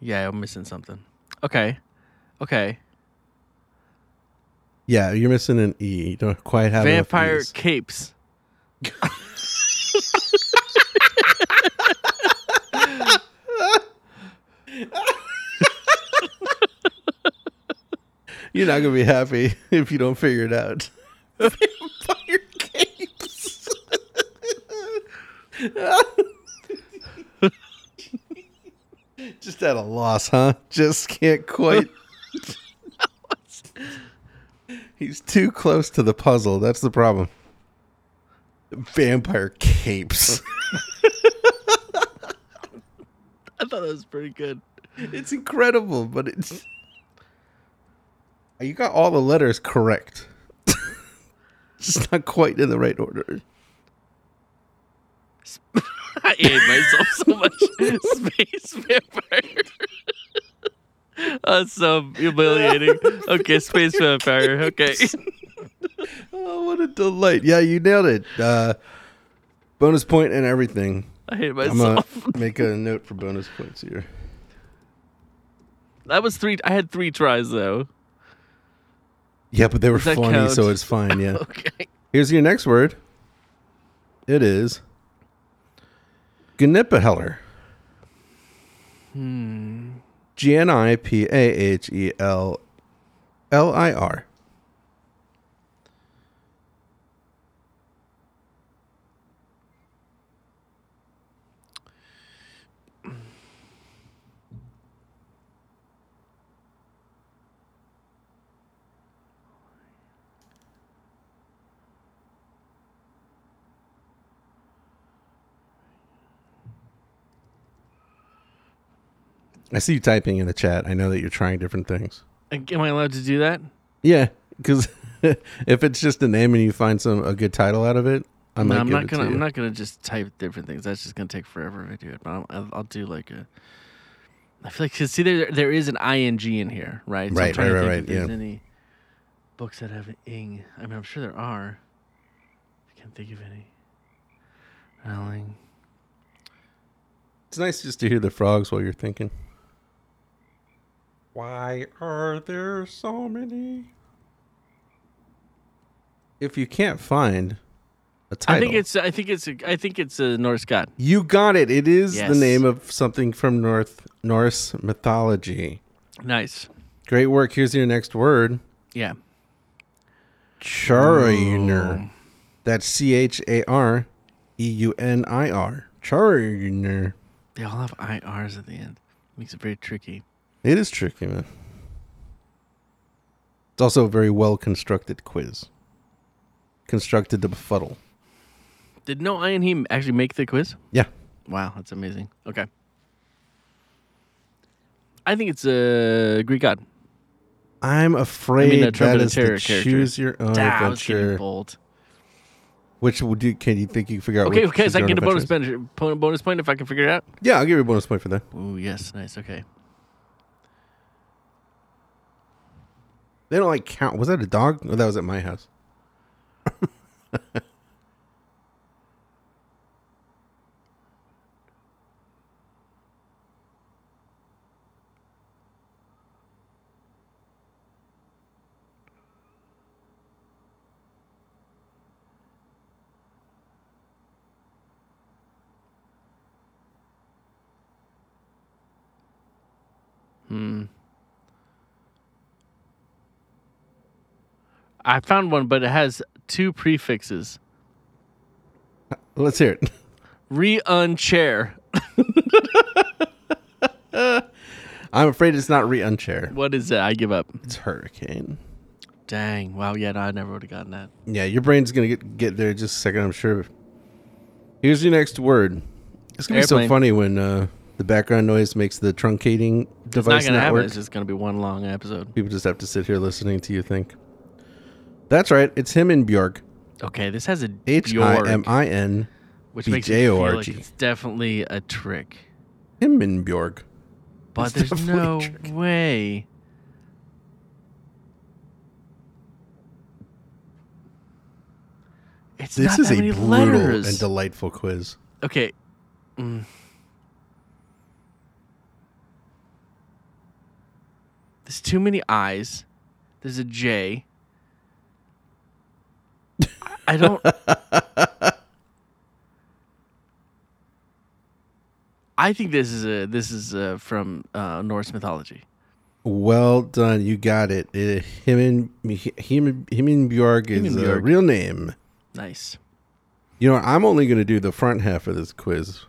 Yeah, I'm missing something. Okay. Okay.
Yeah, you're missing an E. You don't quite have
Vampire
E's.
Capes.
You're not gonna be happy if you don't figure it out. Vampire capes. Just at a loss, huh? Just can't quite. He's too close to the puzzle. That's the problem. Vampire capes.
I thought that was pretty good.
it's incredible, but it's. You got all the letters correct. Just not quite in the right order.
I hate myself so much. Space vampire. That's so humiliating. Okay, space vampire. Okay.
Oh, what a delight. Yeah, you nailed it. Uh, bonus point and everything.
I hate
I'm
myself.
to make a note for bonus points here.
That was three. I had three tries though.
Yeah, but they were funny, so it's fine. Yeah.
Okay.
Here's your next word. It is Gnipahellir.
Hmm.
G N I P A H E L L I R. I see you typing in the chat. I know that you're trying different things.
Am I allowed to do that?
Yeah, because if it's just a name and you find some a good title out of it, I
no, I'm not gonna.
to.
I'm not gonna just type different things. That's just gonna take forever if I do it. But I'll, I'll, do like a. I feel like 'cause see there there is an ing in here, right? So
Right,
to
right,
think
right,
if there's
yeah.
Any books that have an ing? I mean, I'm sure there are. I can't think of any. Rowling.
It's nice just to hear the frogs while you're thinking. Why are there so many? If you can't find a title,
I think it's. I think it's. a- I think it's a Norse god.
you got it. It is the name of something from North Norse mythology.
Nice.
Great work. Here's your next word.
Yeah.
Charunir. That's C H A R E U N I R. Charunir.
They all have IRs at the end. Makes it very tricky.
It is tricky, man. It's also a very well constructed quiz. Constructed to befuddle.
Did no I and he actually make the quiz?
Yeah.
Wow, that's amazing. Okay. I think it's a Greek god.
I'm afraid
a
that
Trumpet of
the
character.
choose your own
Ah, I was
adventure.
bold.
Which would you can you think you can figure out?
Okay, okay, so I can get a bonus bonus point if I can figure it out.
Yeah, I'll give you a bonus point for that.
Oh yes, nice. Okay.
They don't like count. Was that a dog? Oh, that was at my house.
Hmm. I found one, but it has two prefixes.
Let's hear it.
Re-un chair.
I'm afraid it's not re-unchair.
What is that? I give up.
It's hurricane.
Dang. Wow. Yeah, no, I never would have gotten that.
Yeah, your brain's gonna get get there in just a second, I'm sure. Here's your next word. It's gonna be so funny when uh, the background noise makes the truncating
It's not
device
gonna
not
happen. It's just gonna be one long episode.
People just have to sit here listening to you think. That's right. It's him and Bjork.
Okay, this has a
H I
Bjorg,
M I N.
which makes me feel like
B-J-O-R-G.
it's definitely a trick.
Him and Bjork.
But
It's
there's
definitely a
no
trick.
way. It's
This
not
is
that
a
many
brutal
letters.
and delightful quiz.
okay. mm. There's too many I's. There's a J. I don't. I think this is a this is uh from uh, Norse mythology.
Well done. You got it. Uh, him and him, him and Bjork is a real name.
Nice.
You know, I'm only going to do the front half of this quiz,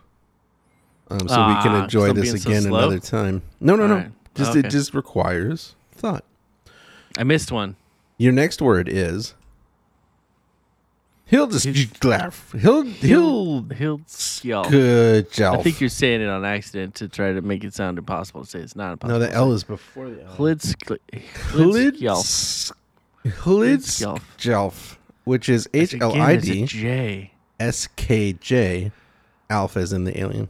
um, so we can
Ah,
enjoy this
being so
again another time. No, no, no.
Alright.
Just
Okay.
it just requires thought.
I missed one.
Your next word is Hildesglaf. Hild Hild
Hildskjalf.
Good job.
I think you're saying it on accident to try to make it sound impossible to say. It's not impossible.
No, the L is before the L. Hildesglaf, Hildesglaf, which is H L I D
J.
S K J, Alpha is in the alien.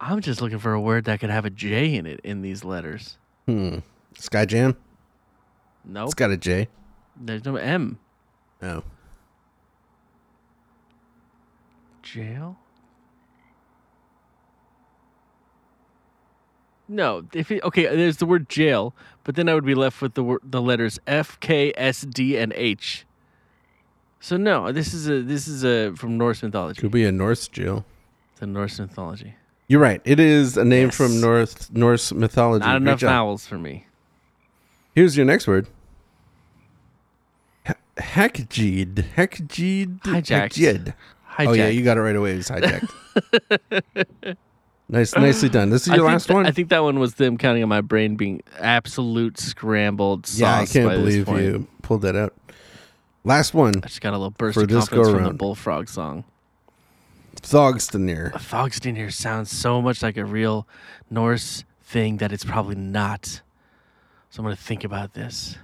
I'm just looking for a word that could have a J in it in these letters.
Hmm. Skyjam.
Nope.
It's got a J.
There's no M.
Oh.
Jail? No, if it, okay, there's the word jail, but then I would be left with the wor- the letters F, K, S, D, and H. So no, this is a this is a from Norse mythology.
Could be a Norse jail.
The Norse mythology.
You're right. It is a name
Yes.
from North Norse mythology.
Not
Great
enough
job.
vowels for me.
Here's your next word. Ha- Hackjeed. Hackjeed.
Hijacked.
Hackjeed.
Hijack.
Oh yeah, you got it right away. It was hijacked. nice, nicely done. This is your last one.
I think that one was them counting on my brain being absolute scrambled sauce.
yeah, I can't believe you pulled that out. Last one.
I just got a little burst of confidence from the. Bullfrog song.
Thogstenir.
Thogstein here sounds so much like a real Norse thing that it's probably not. So I'm going to think about this.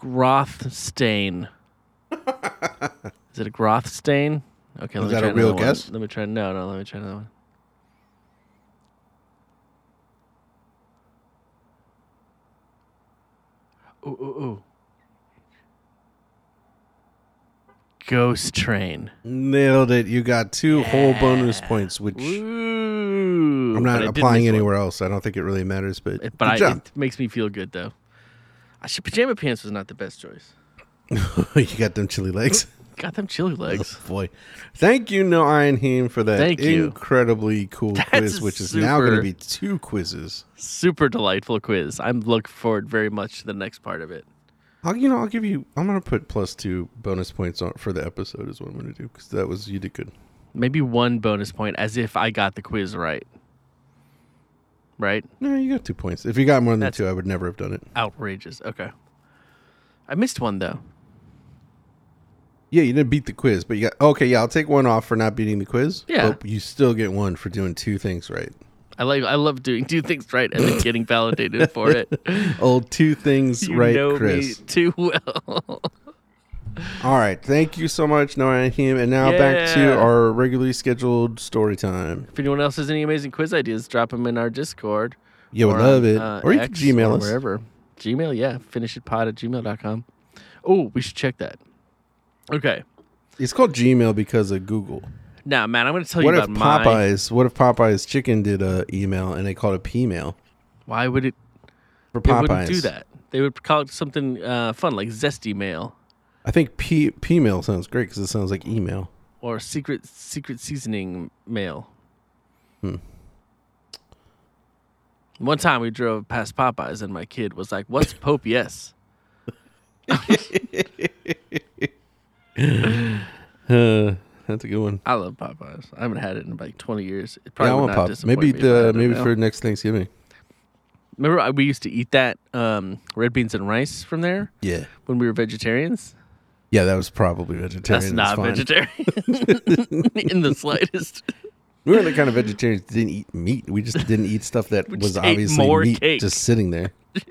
Grothstain. Is it a Grothstain? Okay, let
Is
me
that
try
a real
another one.
guess?
Let me try. No, no, let me try another one. Ooh, ooh, ooh. Ghost Train.
Nailed it. You got two whole bonus points, which
Ooh.
I'm
But
not applying anywhere else. I don't think it really matters, but,
But
good
I,
job.
it makes me feel good though. I should, pajama pants was not the best choice.
you got them chilly legs.
Got them chilly oh, legs.
Boy, thank you, No Iron Heem, for that
Thank you.
incredibly cool
That's
quiz, which is now going to be two quizzes.
Super delightful quiz. I'm looking forward very much to the next part of it.
I'll, you know, I'll give you. I'm going to put plus two bonus points on for the episode. Is what I'm going to do because that was you did good.
Maybe one bonus point as if I got the quiz right. Right?
No, you got two points. If you got more than
That's-
two, I would never have done it.
Outrageous. Okay. I missed one though.
Yeah, you didn't beat the quiz, but you got okay. Yeah, I'll take one off for not beating the quiz.
Yeah.
but you still get one for doing two things right.
I like I love doing two things right and then getting validated for it.
Old two things
You
right,
know
Chris.
me too well.
All right, thank you so much, No and Heem, and now back to our regularly scheduled story time.
if anyone else has any amazing quiz ideas, drop them in our Discord.
Yeah,
we
love
on,
it,
uh,
or you can
X
Gmail us.
wherever. Gmail, yeah. Finishitpod at gmail.com. Oh, we should check that. Okay.
It's called Gmail because of Google.
Now, man, I'm going to tell
What
you
if
about my.
Popeyes? What if Popeyes Chicken did a email and they called it P-mail
Why would it?
for Popeyes.
They wouldn't do that. They would call it something uh, fun like Zesty Mail
I think P P-mail sounds great because it sounds like email.
or Secret Secret Seasoning Mail.
Hmm.
One time we drove past Popeyes and my kid was like, "What's Pope Yes?"
Uh, that's a good one.
I love Popeyes. I haven't had it in like 20 years. It
Yeah,
probably
I
would
want
not.
Maybe
me if I had
the maybe for next Thanksgiving.
Remember, we used to eat that um, red beans and rice from there
Yeah.
when we were vegetarians.
Yeah, that was probably vegetarian.
That's not vegetarian in the slightest.
We were the kind of vegetarians that didn't eat meat. We just didn't eat stuff that
We
was
just ate
obviously
more
meat
cake.
just sitting there.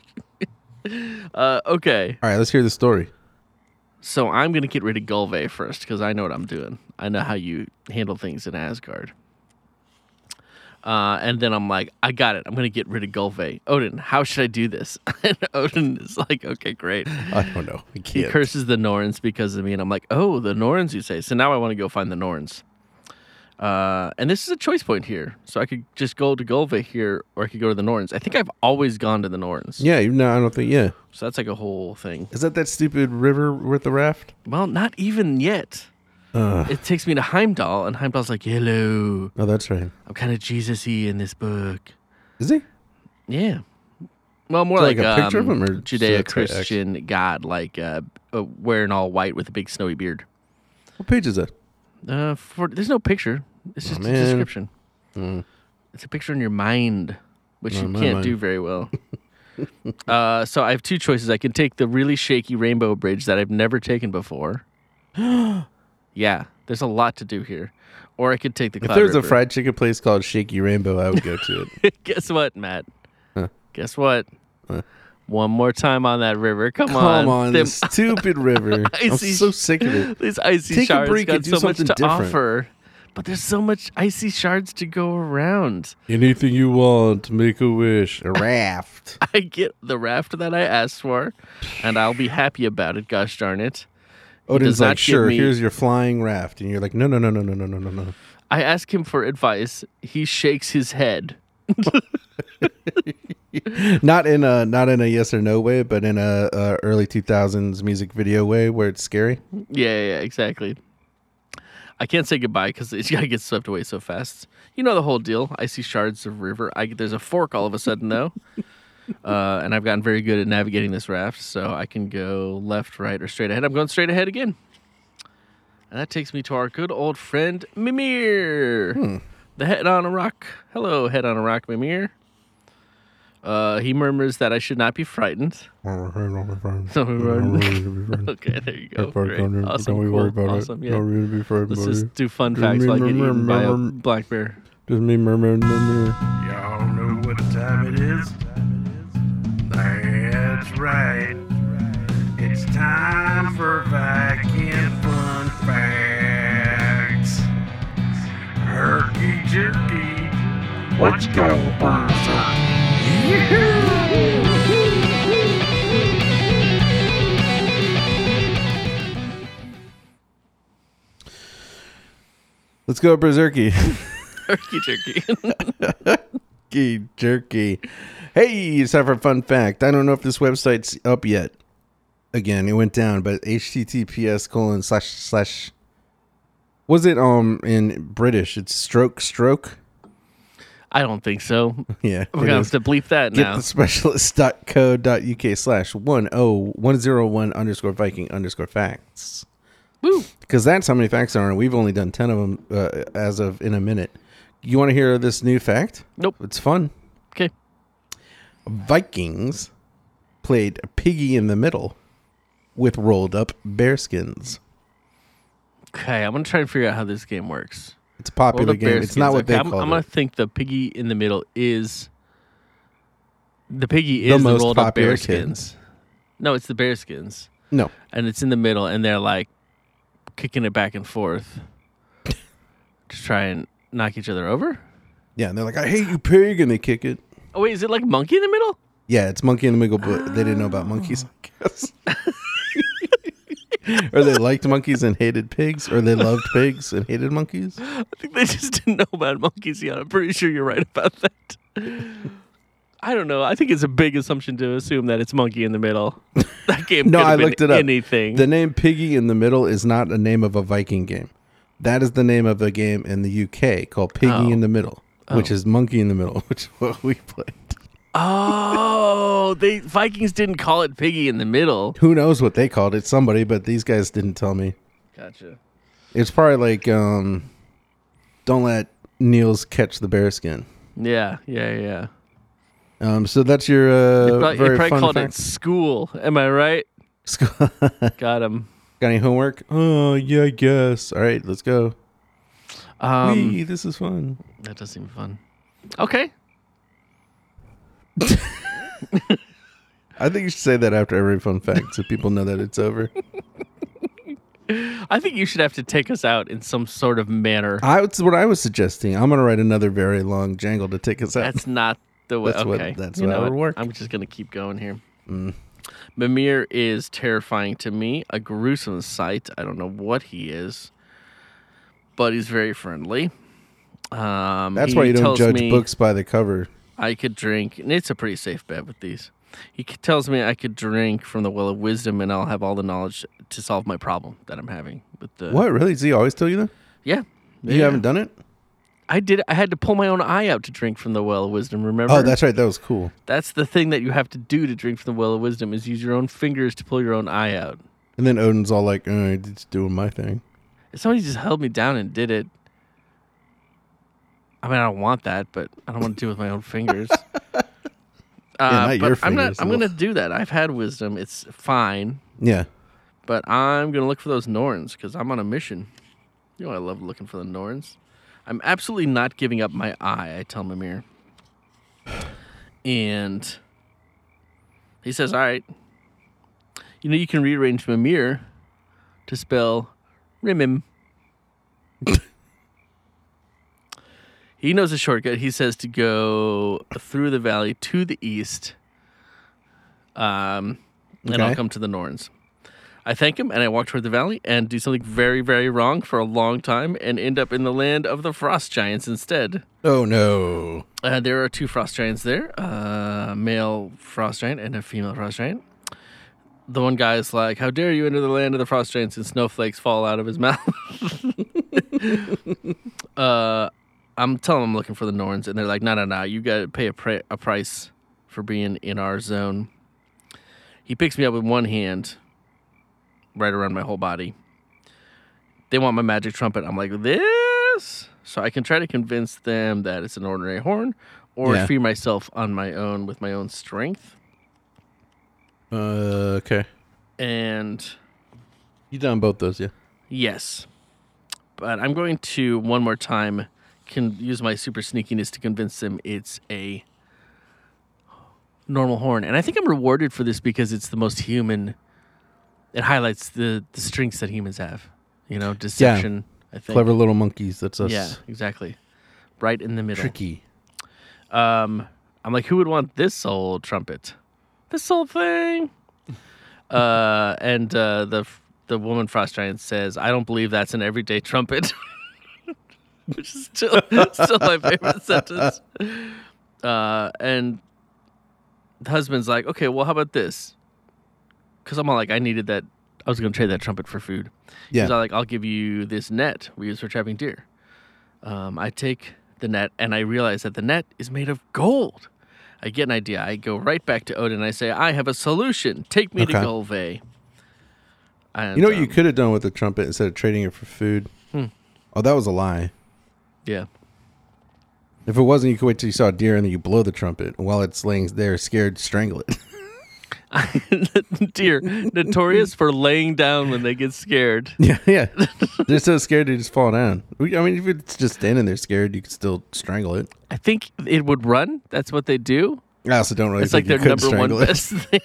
Uh, okay,
All right, let's hear the story.
so I'm gonna get rid of Gulve first because I know what I'm doing. I know how you handle things in Asgard. Uh, and then I'm like, I got it. I'm gonna get rid of Gulve. Odin, how should I do this? and Odin is like, okay, great.
I don't know. I
He
can't.
curses the Norns because of me, and I'm like, oh, the Norns, you say. So now I want to go find the Norns. Uh, and this is a choice point here, so I could just go to Gulve here, or I could go to the Norns. I think I've always gone to the Norns,
Yeah, you no, I don't think. Yeah,
so that's like a whole thing.
is that that stupid river with the raft?
Well, not even yet.
Uh,
It takes me to Heimdall, and Heimdall's like, hello,
oh, that's right.
I'm kind of Jesus-y in this book.
Is he?
Yeah. Well, more like,
like a picture of
um,
him or
Judeo-Christian god, like uh, uh, wearing all white with a big snowy beard.
What page is that?
Uh, for there's no picture. It's just a description.
Mm.
It's a picture in your mind, which
Not
you can't
mind.
do very well. uh, so I have two choices. I can take the really shaky rainbow bridge that I've never taken before. yeah, there's a lot to do here. Or I could take the
If there's a fried chicken place called Shaky Rainbow, I would go to it.
Guess what, Matt?
Huh.
Guess what?
Huh.
One more time on that river. Come, on.
Come on,
Them-
this stupid river. I'm so sick of it.
These icy
Take a
shards
break
got
and do
so much to
different.
offer. But there's so much icy shards to go around.
Anything you want, make a wish. A raft.
I get the raft that I asked for, and I'll be happy about it. Gosh darn it!
Odin's like, sure,
me-
here's your flying raft, and you're like, no, no, no, no, no, no, no, no, no.
I ask him for advice. He shakes his head.
Not in a not in a yes or no way, but in a, a early 2000s music video way where it's scary.
Yeah, yeah, yeah, exactly. I can't say goodbye because it's gotta get swept away so fast. You know the whole deal. I see shards of river. I there's a fork all of a sudden though, uh, and I've gotten very good at navigating this raft, so I can go left, right, or straight ahead. I'm going straight ahead again, and that takes me to our good old friend Mimir, the head on a rock. Hello, head on a rock, Mimir. Uh, he murmurs that I should not be frightened. okay, there you go. Great. Awesome.
Don't we
cool.
worry about
awesome.
it.
Yeah.
No reason to be frightened
Let's
about
just do fun
Just
facts like get
murmur,
eaten by a
murmur.
black bear.
Just me murmur, murmur.
Y'all know what time it is? That's right. It's time for Viking Fun Facts. Herky jerky. Let's go, Berserk.
Let's go, Berserky.
Turkey jerky.
Jerky, jerky. Hey, it's time for a fun fact. I don't know if this website's up yet. Again, it went down, but HTTPS colon slash slash. Was it um in British? It's stroke stroke.
I don't think so.
Yeah,
We're gonna
is.
have to bleep that
Get
now.
specialist.co.uk slash one oh one zero one underscore Viking underscore facts.
Woo.
Because that's how many facts there are, and we've only done ten of them uh, as of in a minute. You want to hear this new fact?
Nope.
It's fun. Vikings played a piggy in the middle with rolled up bearskins.
Okay, I'm gonna try and figure out how this game works.
It's a popular game. It's not what
Okay,
they
I'm,
call
I'm
it.
gonna think the piggy in the middle is the piggy is the,
most
rolled up
popular
bearskins. No, it's the bearskins,
No,
and it's in the middle, and they're like kicking it back and forth to try and knock each other over.
yeah, and they're like, "I hate you, pig," and they kick it.
Oh wait, is it like monkey in the middle?
Yeah, it's monkey in the middle, but they didn't know about oh. monkeys, I guess. or they liked monkeys and hated pigs, or they loved pigs and hated monkeys.
I think they just didn't know about monkeys yet. I'm pretty sure you're right about that. I don't know. I think it's a big assumption to assume that it's monkey in the middle. That game.
No, I looked it up.
Anything.
The name Piggy in the Middle is not a name of a Viking game. That is the name of a game in the UK called Piggy
Oh.
in the Middle, which
Oh.
is Monkey in the Middle, which is what we played.
oh, they Vikings didn't call it piggy in the middle.
Who knows what they called it? Somebody, but these guys didn't tell me.
Gotcha.
It's probably like, um, don't let Niels catch the bearskin.
Yeah, yeah, yeah.
Um, so that's your uh,
probably,
very
probably
fun
called
fact.
it school. Am I right?
Got
Got him.
Got any homework? Oh yeah, I guess. All right, let's go.
Um,
Wee, this is fun.
That does seem fun. Okay.
I think you should say that after every fun fact, so people know that it's over.
I think you should have to take us out in some sort of manner.
I that's what I was suggesting. I'm gonna write another very long jangle to take us out.
That's not the way.
That's what-
okay,
that's
You
what
know
would work.
I'm just gonna keep going here.
Mm.
Mimir is terrifying to me. A gruesome sight. I don't know what he is, but he's very friendly. Um,
That's why you don't judge books by the cover.
I could drink, and it's a pretty safe bet with these. He tells me I could drink from the well of wisdom, and I'll have all the knowledge to solve my problem that I'm having with the.
What really? Does he always tell you that?
Yeah.
You
Yeah.
haven't done it?
I did. I had to pull my own eye out to drink from the well of wisdom. Remember?
Oh, that's right. That was cool.
That's the thing that you have to do to drink from the well of wisdom is use your own fingers to pull your own eye out.
And then Odin's all like, oh, "It's doing my thing."
If somebody just held me down and did it, I mean, I don't want that, but I don't want to do it with my own fingers. uh,
not
but
your
I'm not. I'm gonna do that. I've had wisdom. It's fine,
Yeah.
but I'm gonna look for those Norns because I'm on a mission. You know, I love looking for the Norns. I'm absolutely not giving up my eye. I tell Mimir, and he says, "All right, you know, you can rearrange Mimir to spell Rimim." he knows a shortcut. He says to go through the valley to the east, um, and I'll come to the Norns. I thank him and I walk toward the valley and do something very, very wrong for a long time and end up in the land of the frost giants instead.
Oh no.
Uh, there are two frost giants there a male frost giant and a female frost giant. The one guy is like, How dare you enter the land of the frost giants? And snowflakes fall out of his mouth. uh, I'm telling them I'm looking for the Norns, and they're like, No, no, no, you got to pay a, a price for being in our zone. He picks me up with one hand, right around my whole body. They want my magic trumpet. I'm like, This? So I can try to convince them that it's an ordinary horn or
Yeah.
free myself on my own with my own strength.
Uh, okay.
And
You done both those, yeah?
yes, but I'm going to one more time can use my super sneakiness to convince them it's a normal horn. And I think I'm rewarded for this because it's the most human. It highlights the the strengths that humans have. You know, deception. I think.
Clever little monkeys. That's us.
Yeah, exactly. Right in the middle.
Tricky.
Um, I'm like, who would want this old trumpet? This old thing. Uh, and uh, the the woman frost giant says, "I don't believe that's an everyday trumpet," which is still still my favorite sentence. Uh, and the husband's like, "Okay, well, how about this?" Because I'm all like, I needed that. I was going to trade that trumpet for food.
Yeah.
He's all like, I'll give you this net we use for trapping deer. Um, I take the net and I realize that the net is made of gold. I get an idea. I go right back to Odin and I say, I have a solution. Take me to
Okay.
And,
You know what you
um,
could have done with the trumpet instead of trading it for food?
Hmm.
Oh, that was a lie.
Yeah.
If it wasn't, you could wait till you saw a deer and then you blow the trumpet. And while it's laying there scared, strangle it.
Deer, notorious for laying down when they get scared.
yeah, yeah. They're so scared they just fall down. I mean, if it's just standing there scared, you could still strangle it.
I think it would run. That's what they do.
I also don't really
It's like their number one
it.
best thing.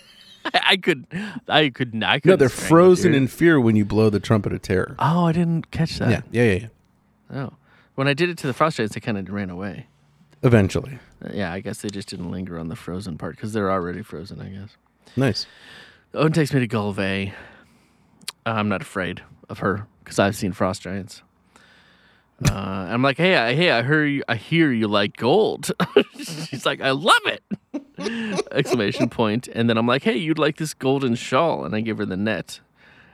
I could, I could, I could.
No, they're frozen in fear when you blow the trumpet of terror.
Oh, I didn't catch that.
yeah, yeah, yeah, yeah.
Oh, when I did it to the frost giants, they kind of ran away.
Eventually.
Uh, Yeah, I guess they just didn't linger on the frozen part because they're already frozen. I guess.
Nice.
Odin takes me to Gulve. I'm not afraid of her because I've seen frost giants. Uh, I'm like, hey, I, hey, I hear you. I hear you like gold. She's like, I love it! Exclamation point! And then I'm like, hey, you'd like this golden shawl? And I give her the net.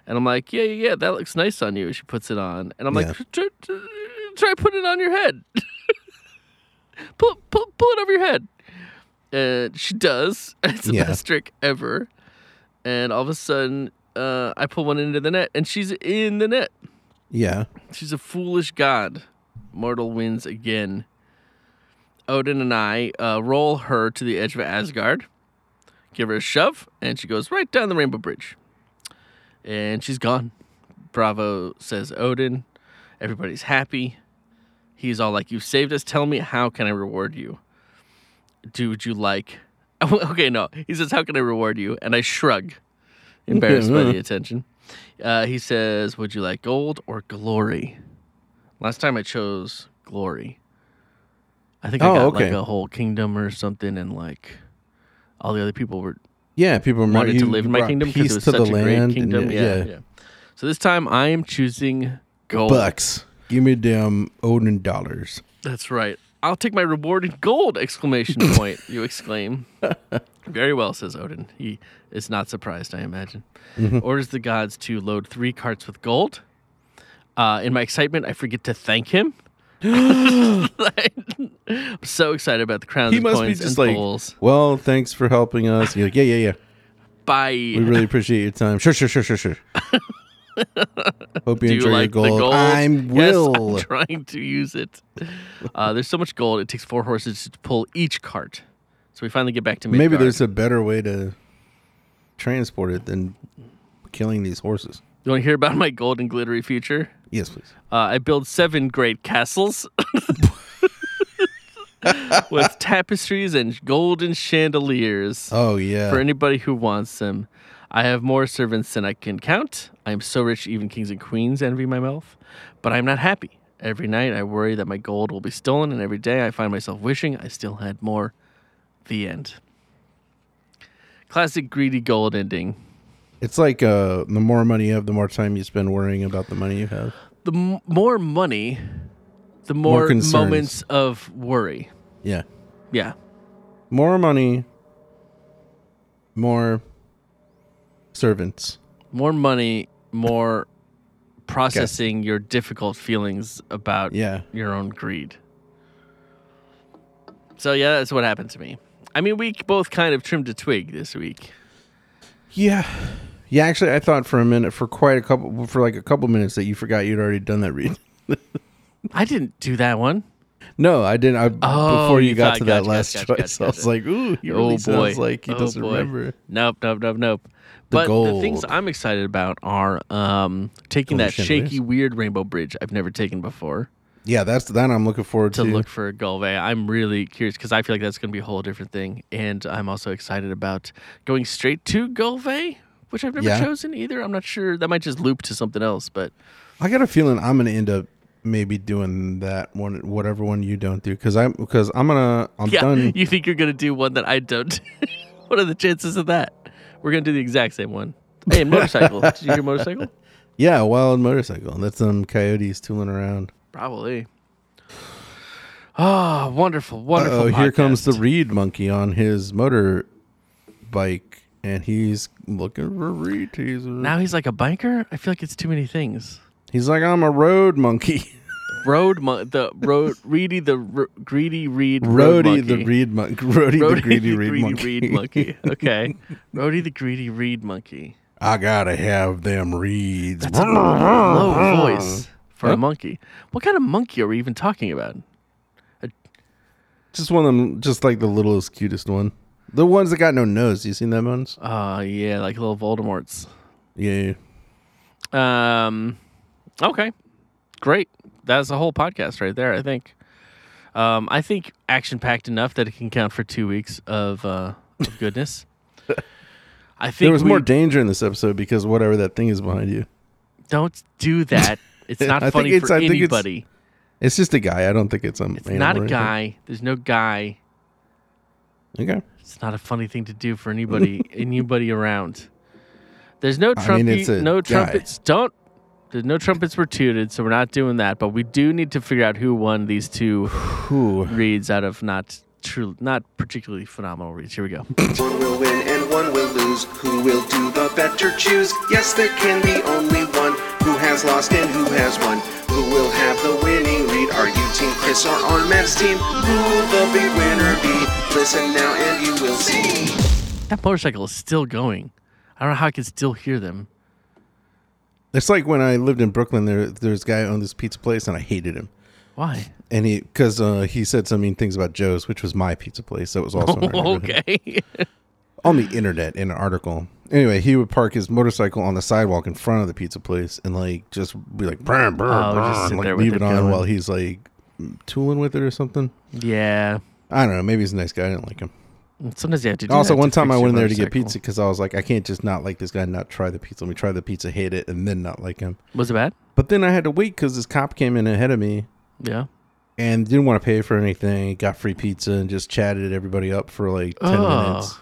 And I'm like, yeah, yeah, yeah, that looks nice on you. She puts it on, and I'm
Yeah.
like, try, try, try put it on your head. pull, pull, pull it over your head. And she does. It's the
Yeah.
best trick ever. And all of a sudden, uh, I pull one into the net, and she's in the net.
Yeah.
She's a foolish god. Mortal wins again. Odin and I uh, roll her to the edge of Asgard, give her a shove, and she goes right down the Rainbow Bridge. And she's gone. Bravo says Odin. Everybody's happy. He's all like, "You saved us. Tell me, how can I reward you? Do would you like?" okay, no. He says, "How can I reward you?" And I shrug, embarrassed by the attention. Uh, he says, "Would you like gold or glory?" Last time I chose glory. I think I
Oh,
got
okay.
like a whole kingdom or something, and like all the other people were
Yeah, people
wanted
you
to live in my
brought
kingdom because
peace
it was
to
such
the
a great
and
kingdom.
yeah,
Yeah, yeah. So this time I am choosing gold.
Bucks. Give me them Odin dollars.
That's right. I'll take my reward in gold! Exclamation point! You exclaim. Very well, says Odin. He is not surprised, I imagine.
Mm-hmm.
Orders the gods to load three carts with gold. Uh, in my excitement, I forget to thank him. I'm so excited about the crowns
He must be
coins
just
and
like,
bowls.
well, thanks for helping us. You're like, yeah, yeah, yeah.
Bye.
We really appreciate your time. Sure, sure, sure, sure, sure. Hope you
Do
enjoy
you like
your gold.
the gold?
I
Yes,
will.
I'm trying to use it. Uh, there's so much gold. It takes four horses to pull each cart. So we finally get back to
Maybe there's a better way to transport it than killing these horses.
You want to hear about my gold and glittery future?
Yes, please.
Uh, I build seven great castles with tapestries and golden chandeliers
Oh yeah.
for anybody who wants them. I have more servants than I can count. I am so rich, even kings and queens envy my wealth. But I'm not happy. Every night I worry that my gold will be stolen, and every day I find myself wishing I still had more. The end. Classic greedy gold ending.
it's like uh, the more money you have, the more time you spend worrying about the money you have.
The m- more money, the more,
concerns.
moments of worry.
Yeah.
Yeah.
More money, more servants.
more money, more processing your difficult feelings about
Yeah.
your own greed. So yeah, that's what happened to me. I mean, we both kind of trimmed a twig this week.
Yeah. Yeah, actually, I thought for a minute, for quite a couple, for like a couple minutes, that you forgot you'd already done that read.
I didn't do that one.
No, I didn't. I,
Oh,
before you,
you
got
thought-
to that
gotcha,
last
gotcha,
choice,
gotcha,
I was
gotcha.
like, "Ooh, he really
oh boy,
sounds like he
Oh,
doesn't
boy.
remember."
Nope, nope, nope, nope.
The
but the things. I'm excited about are um, taking
Golden
that shaky, weird rainbow bridge I've never taken before
Yeah, that's that. I'm looking forward
to
to.
look for Gulve. I'm really curious because I feel like that's going to be a whole different thing, and I'm also excited about going straight to Gulve, which I've never
Yeah.
chosen either. I'm not sure that might just loop to something else, but
I got a feeling I'm gonna end up maybe doing that one, whatever one you don't do, because I'm because I'm gonna I'm
yeah,
done.
you think you're going to do one that I don't? what are the chances of that? We're going to do the exact same one. Hey, motorcycle. Did you hear motorcycle?
Yeah, wild motorcycle. That's some coyotes tooling around.
Probably. Oh, wonderful, wonderful.
Oh, here comes the reed monkey on his motor bike, and he's looking for reed teasers.
Now he's like a biker. I feel like it's too many things.
he's like, I'm a road monkey.
Road, mon- the road, Reedy, the r- greedy reed, road
Rody the
monkey.
reed monkey. Rody
Rody
the greedy reed monkey.
reed monkey. Okay, Rody the greedy reed monkey.
I gotta have them reeds.
That's a low voice for
Huh?
a monkey. What kind of monkey are we even talking about?
Just one of them, just like the littlest, cutest one. The ones that got no nose. You seen them ones?
Uh yeah, like little Voldemorts.
Yeah.
Um, okay, great. That's a whole podcast right there. I think. Um, I think action packed enough that it can count for two weeks of, uh, of goodness. I think
There was
we-
more danger in this episode because whatever that thing is behind you.
Don't do that. It's not funny
it's-
for
I think it's-
anybody.
It's just a guy. I don't think it's a
It's not a guy. There's no guy.
Okay.
It's not a funny thing to do for anybody anybody around. There's no
I mean,
no
guy.
trumpets. Don't. There's no trumpets were tooted, so we're not doing that. But we do need to figure out who won these two
Ooh.
reads out of not true, not particularly phenomenal reads. Here we go.
One will win and one will lose. Who will do the better choose? Yes, there can be only one. Who has lost and who has won? Who will have the winning read? Are you Team Chris or on Matt's team? Who will the big winner be? Listen now and you will see.
That motorcycle is still going. I don't know how I can still hear them.
It's like when I lived in Brooklyn. There, there's a guy who owned this pizza place, and I hated him.
Why?
and he because uh, he said some mean things about Joe's, which was my pizza place. That was also in our neighborhood.
okay.
on the internet in an article. Anyway, he would park his motorcycle on the sidewalk in front of the pizza place and like just be like, brr, brr,
Oh,
brr,
just sit
and, like
with
leave
it
it on
going.
while he's like tooling with it or something.
yeah.
I don't know. Maybe he's a nice guy. I didn't like him.
Sometimes you have to. Do
also, one time I went in there to get pizza because I was like, I can't just not like this guy and not try the pizza. Let me try the pizza, hate it, and then not like him.
Was it bad?
But then I had to wait because this cop came in ahead of me
Yeah.
and didn't want to pay for anything. Got free pizza and just chatted everybody up for like 10
Oh.
minutes.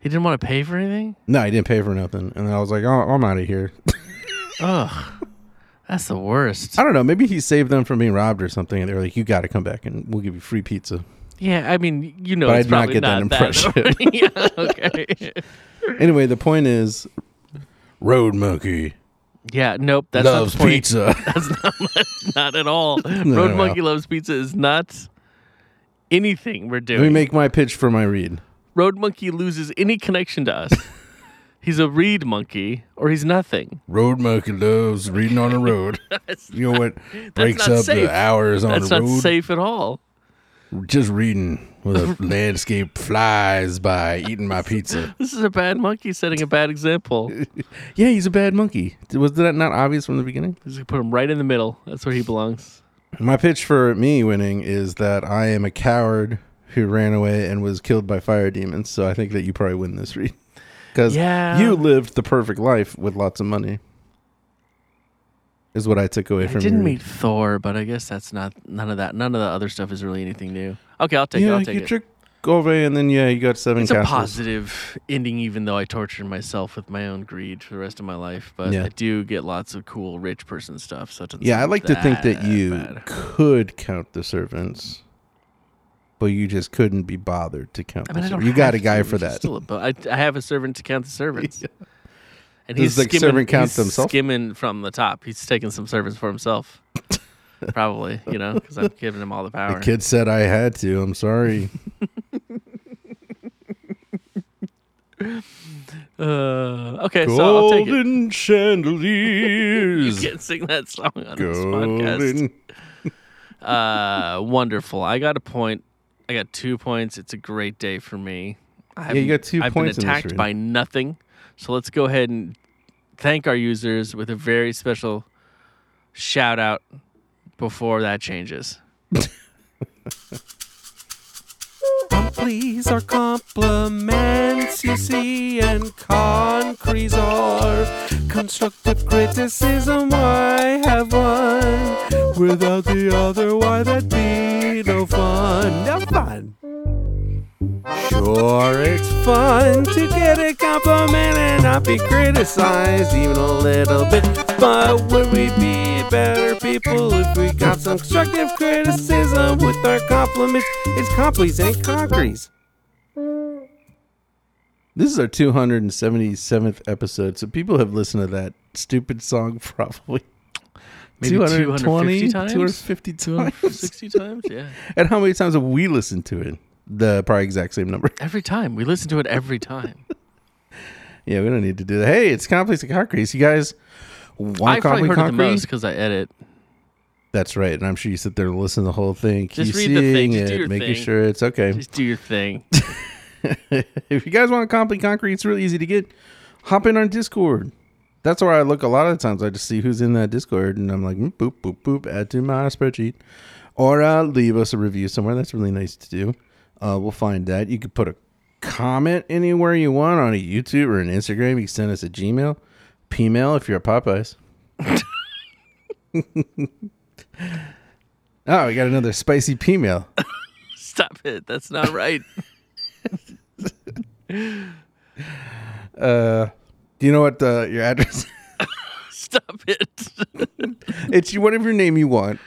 He didn't want to pay for anything.
No, he didn't pay for nothing. And I was like, oh, I'm out of here.
Ugh. That's the worst.
I don't know. Maybe he saved them from being robbed or something. And they were like, "You got to come back, and we'll give you free pizza."
Yeah, I mean, you know,
But I
it's
did not
probably
get that
not
impression.
yeah, okay.
Anyway, the point is, Road Monkey
Yeah, nope. That's
loves
not the point.
pizza.
That's not, not at all. Road
no, no.
Monkey Loves Pizza is not anything we're doing.
Let me make my pitch for my read.
Road Monkey loses any connection to us. he's a reed monkey, or he's nothing.
Road Monkey loves reading on the road. you know what breaks up
safe.
the hours on
That's
the
not
road?
safe at all.
Just reading where the landscape flies by eating my pizza.
This is a bad monkey setting a bad example.
Yeah, he's a bad monkey. Was that not obvious from the beginning?
Just put him right in the middle. That's where he belongs.
My pitch for me winning is that I am a coward who ran away and was killed by fire demons. So I think that you probably win this read because
Yeah.
you lived the perfect life with lots of money. Is what I took away
I
from.
didn't
your
meet Thor, but I guess that's not none of that. None of the other stuff is really anything new. Okay, I'll take
yeah,
it. I'll take
you
it.
took Gove, and then yeah, you got seven.
It's a
castles.
positive ending, even though I tortured myself with my own greed for the rest of my life. But
Yeah.
I do get lots of cool rich person stuff. So it doesn't
Yeah, I like to think that you
bad.
could count the servants, but you just couldn't be bothered to count.
I mean,
the
I don't
servants. You got a
have
guy
to,
for that.
Still a, but I, I have a servant to count the servants. And he's
the
skimming,
servant count
he's
themselves?
skimming from the top. He's taking some servants for himself. Probably, you know, because I've given him all the power.
The kid said I had to. I'm sorry.
Uh, okay, so I'll take it.
Golden
You
chandeliers.
can't sing that song on this podcast. Uh, wonderful. I got a point. I got two points. It's a great day for me. I
you got two
I've
points in
been attacked by nothing. So let's go ahead and thank our users with a very special shout out before that changes.
Please are compliments you see, and concretes are constructive criticism. Why have one without the other? Why that be no fun? No fun. Sure, it's fun to get a compliment and not be criticized even a little bit. But would we be better people if we got some constructive criticism with our compliments? It's complies and concretes. This is our 277th episode, so people have listened to that stupid song probably
Maybe 250 times?
250 times.
260 times? Yeah.
And how many times have we listened to it? The probably exact same number.
Every time. We listen to it every time.
Yeah, we don't need to do that. Hey, it's complex and concrete. You guys want
I probably
complex
heard it the
concrete?
most because I edit.
That's right, and I'm sure you sit there and listen to the whole thing, keep
Just read the thing,
seeing
just do
it,
your
making
thing.
sure it's okay.
Just do your thing.
if you guys want complete concrete, it's really easy to get. Hop in our Discord. That's where I look a lot of the times. I just see who's in that Discord, and I'm like, mm, boop, boop, boop, add to my spreadsheet, or uh, leave us a review somewhere. That's really nice to do. Uh, we'll find that. You could put a comment anywhere you want on a YouTube or an Instagram. You can send us a Gmail, Pmail if you're a Popeyes. oh, we got another spicy Pmail.
Stop it. That's not right.
Uh, do you know what uh, your address?
Stop it.
it's you whatever name you want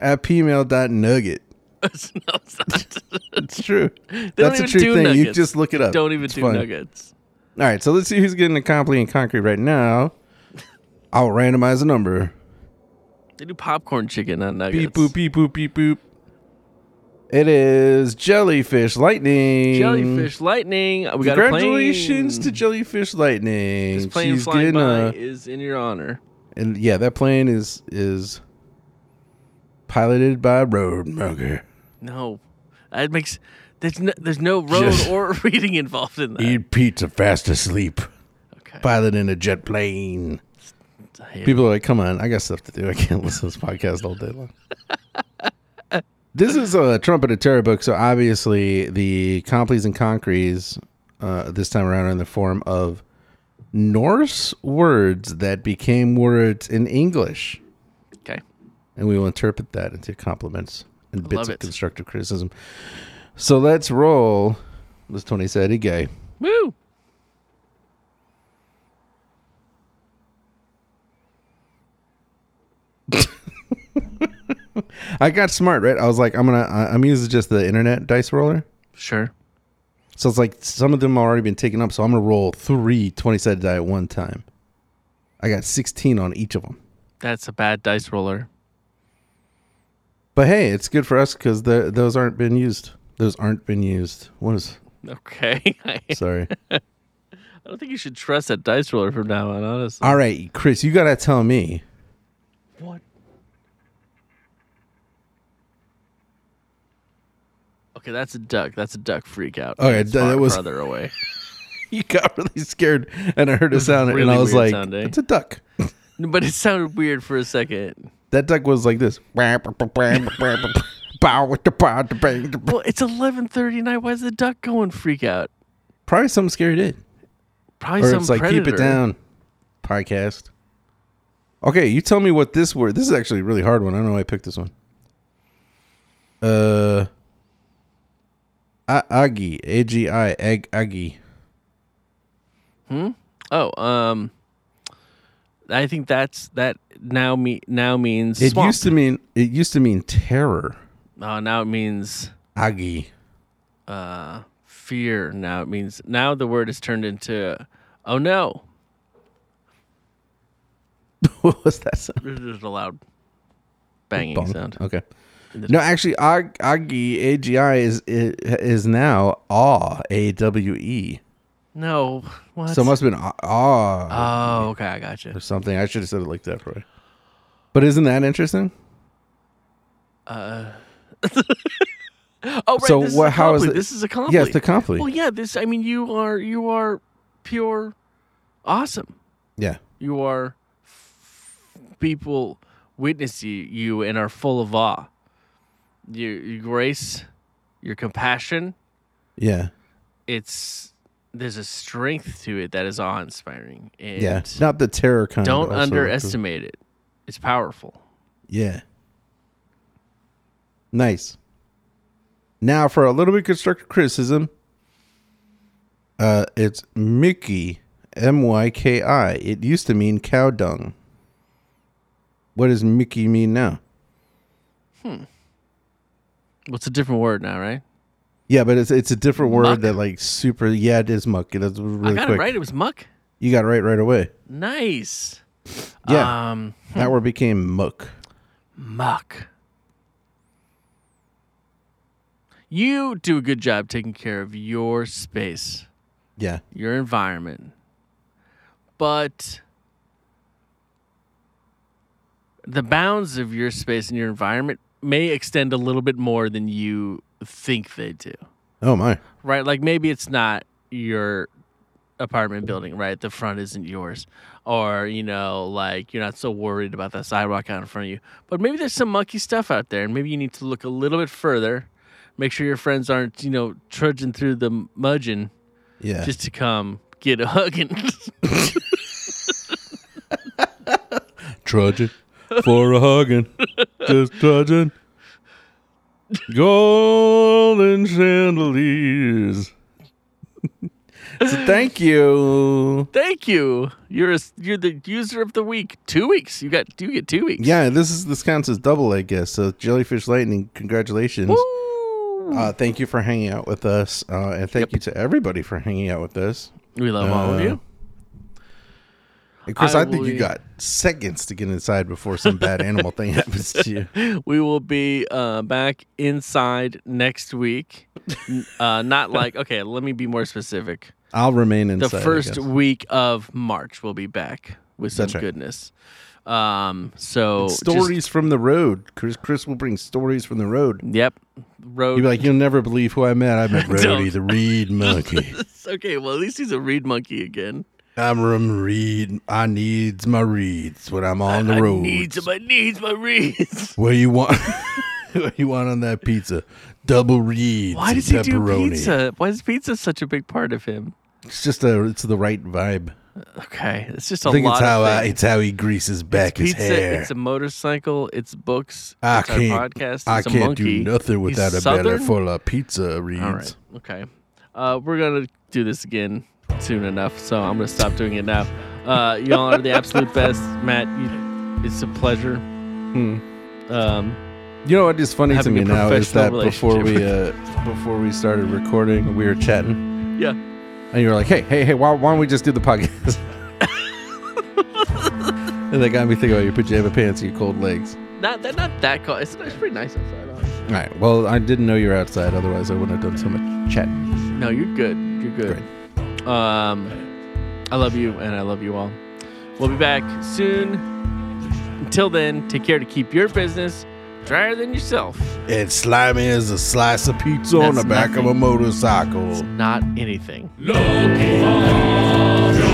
at pmail.nugget.
no, it's not.
It's true. That's a true thing. You just look it up.
Don't even
It's
do
fun.
nuggets.
All right, so let's see who's getting a complete and concrete right now. I'll randomize a number.
They do popcorn chicken, not nuggets.
Beep boop beep boop beep boop. It is Jellyfish Lightning.
Jellyfish lightning. We got
Congratulations
a
to. Jellyfish Lightning.
This plane
She's
flying by
a,
is in your honor.
and yeah, that plane is is piloted by Road Monkey.
No, that makes there's no there's no road
Just-
or reading involved in that.
Eat pizza, fast asleep.
Okay.
Pilot in a jet plane. People are like, come on, I got stuff to do. I can't listen to this podcast all day long. this is a Trumpet of Terror book, so obviously the Compleys and Concretes uh, this time around are in the form of Norse words that became words in English.
Okay.
And we will interpret that into compliments and bits of constructive criticism. So let's roll. As Tony said, he gay.
Woo!
I got smart, right? I was like, I'm gonna, I- I'm using just the internet dice roller.
Sure.
So it's like some of them have already been taken up. So I'm gonna roll three 20 sided die at one time. I got 16 on each of them.
That's a bad dice roller.
But hey, it's good for us because those aren't been used. Those aren't been used. What is?
Okay.
Sorry.
I don't think you should trust that dice roller from now on, honestly.
All right, Chris, you gotta tell me.
What? Okay, that's a duck. That's a duck freak out.
Okay,
It's
that- was-
farther away.
You got really scared, and I heard a sound, and I was like,
sounding.
"It's a duck."
But it sounded weird for a second.
That duck was like this. Bow with the bow, the bang, the bang.
Well, it's eleven thirty night. Why is the duck going freak out?
Probably something scary did.
Probably
Or
some
it's like keep it down. Podcast. Okay, you tell me what this word. This is actually a really hard one. I don't know why I picked this one. Uh, Agi, A G I, egg Agi.
Oh, um, I think that's that now me now means
It
swamp.
used to mean it used to mean terror.
Oh, now it means
Agi.
uh fear. Now it means now the word is turned into oh no.
what was that sound?
There's a loud banging
Bong.
sound.
Okay. No, actually, Ag- Agi, A G I is is now Awe, A W E.
No, what?
So it must have been Awe. Awe. Ah.
Oh, okay, I got you.
or something. I should have said it like that, probably. But isn't that interesting?
Uh, oh, right.
So
this
what-
Is a
how is
compli-
it-
This is a compli.
Yes, the complete.
Well, yeah. This. I mean, you are you are pure awesome.
yeah.
You are people witness you, you and are full of awe. Your, your grace, your compassion.
Yeah.
It's there's a strength to it that is awe inspiring.
Yeah. Not the terror kind.
don't
also.
underestimate it. It's powerful.
Yeah. Nice. Now for a little bit constructive criticism. Uh it's Mickey M Y K I. It used to mean cow dung. What does Mickey mean now? Hmm.
What's a different word now, right?
Yeah, but it's it's a different word
Muck?
that like super yeah, it is muck. It is really
I got
quick.
it right. It was muck.
You got it right right away.
Nice.
Yeah.
Um,
that word became muck.
muck. You do a good job taking care of your space.
Yeah.
your environment. But the bounds of your space and your environment may extend a little bit more than you think they do.
Oh my.
Right? Like maybe it's not your apartment building, right? The front isn't yours. Or, you know, like you're not so worried about that sidewalk out in front of you. But maybe there's some monkey stuff out there and maybe you need to look a little bit further. Make sure your friends aren't, you know, trudging through the mudging
Yeah.
just to come get a hugging.
trudging for a hugging, just trudging. Golden chandeliers. so thank you.
Thank you. You're a, you're the user of the week. Two weeks. You got you get two weeks.
Yeah, this is this counts as double, I guess. So Jellyfish Lightning, congratulations.
Woo!
Uh, thank you for hanging out with us, uh, and thank you to everybody for hanging out with us.
we love all of
uh,
you.
And Chris,
I
I, think you got seconds to get inside before some bad animal thing happens to you.
We will be uh, back inside next week. Uh, not like okay. Let me be more specific.
I'll remain
The
inside. I
first week of March, we'll be back with some
right.
goodness. Um, so just-
Stories from the road. Chris Chris will bring stories from the road.
yep. Road.
You'll be like, you'll never believe who I met. I met
Don't.
the reed monkey.
okay, well at least he's a reed monkey again.
I'm from Reed. I needs my reeds when I'm on the road.
I needs my needs my reeds.
What you want? what you want on that pizza? Double reeds.
Why
and
does he do pizza? Why is pizza such a big part of him?
It's just a. It's the right vibe.
Okay, it's just a
I think
lot
it's how
of
I, it's how he greases back his
pizza,
hair.
It's a motorcycle. It's books.
I
it's
can't.
podcast.
I
it's a
can't do nothing
He's
without a
Southern?
belly full of pizza reeds.
All right. Okay. Uh, we're gonna do this again soon enough, so I'm gonna stop doing it now. Uh, y'all are the absolute best, Matt. You, it's a pleasure. Um,
You know what is funny to me now is that before we uh, before we started recording, we were chatting,
yeah.
and you were like, "Hey, hey, hey, why, why don't we just do the podcast?" and that got me thinking about your pajama pants and your cold legs.
Not that. Not that cold. It's, it's pretty nice outside. honestly.
All right. Well, I didn't know you were outside. Otherwise, I wouldn't have done so much chatting.
No, you're good. You're good. Um, I love you, and I love you all. We'll be back soon. Until then, take care to keep your business drier than yourself.
And slimy as a slice of pizza on the
That's
back of a
nothing.
motorcycle.
Not anything.
Looking for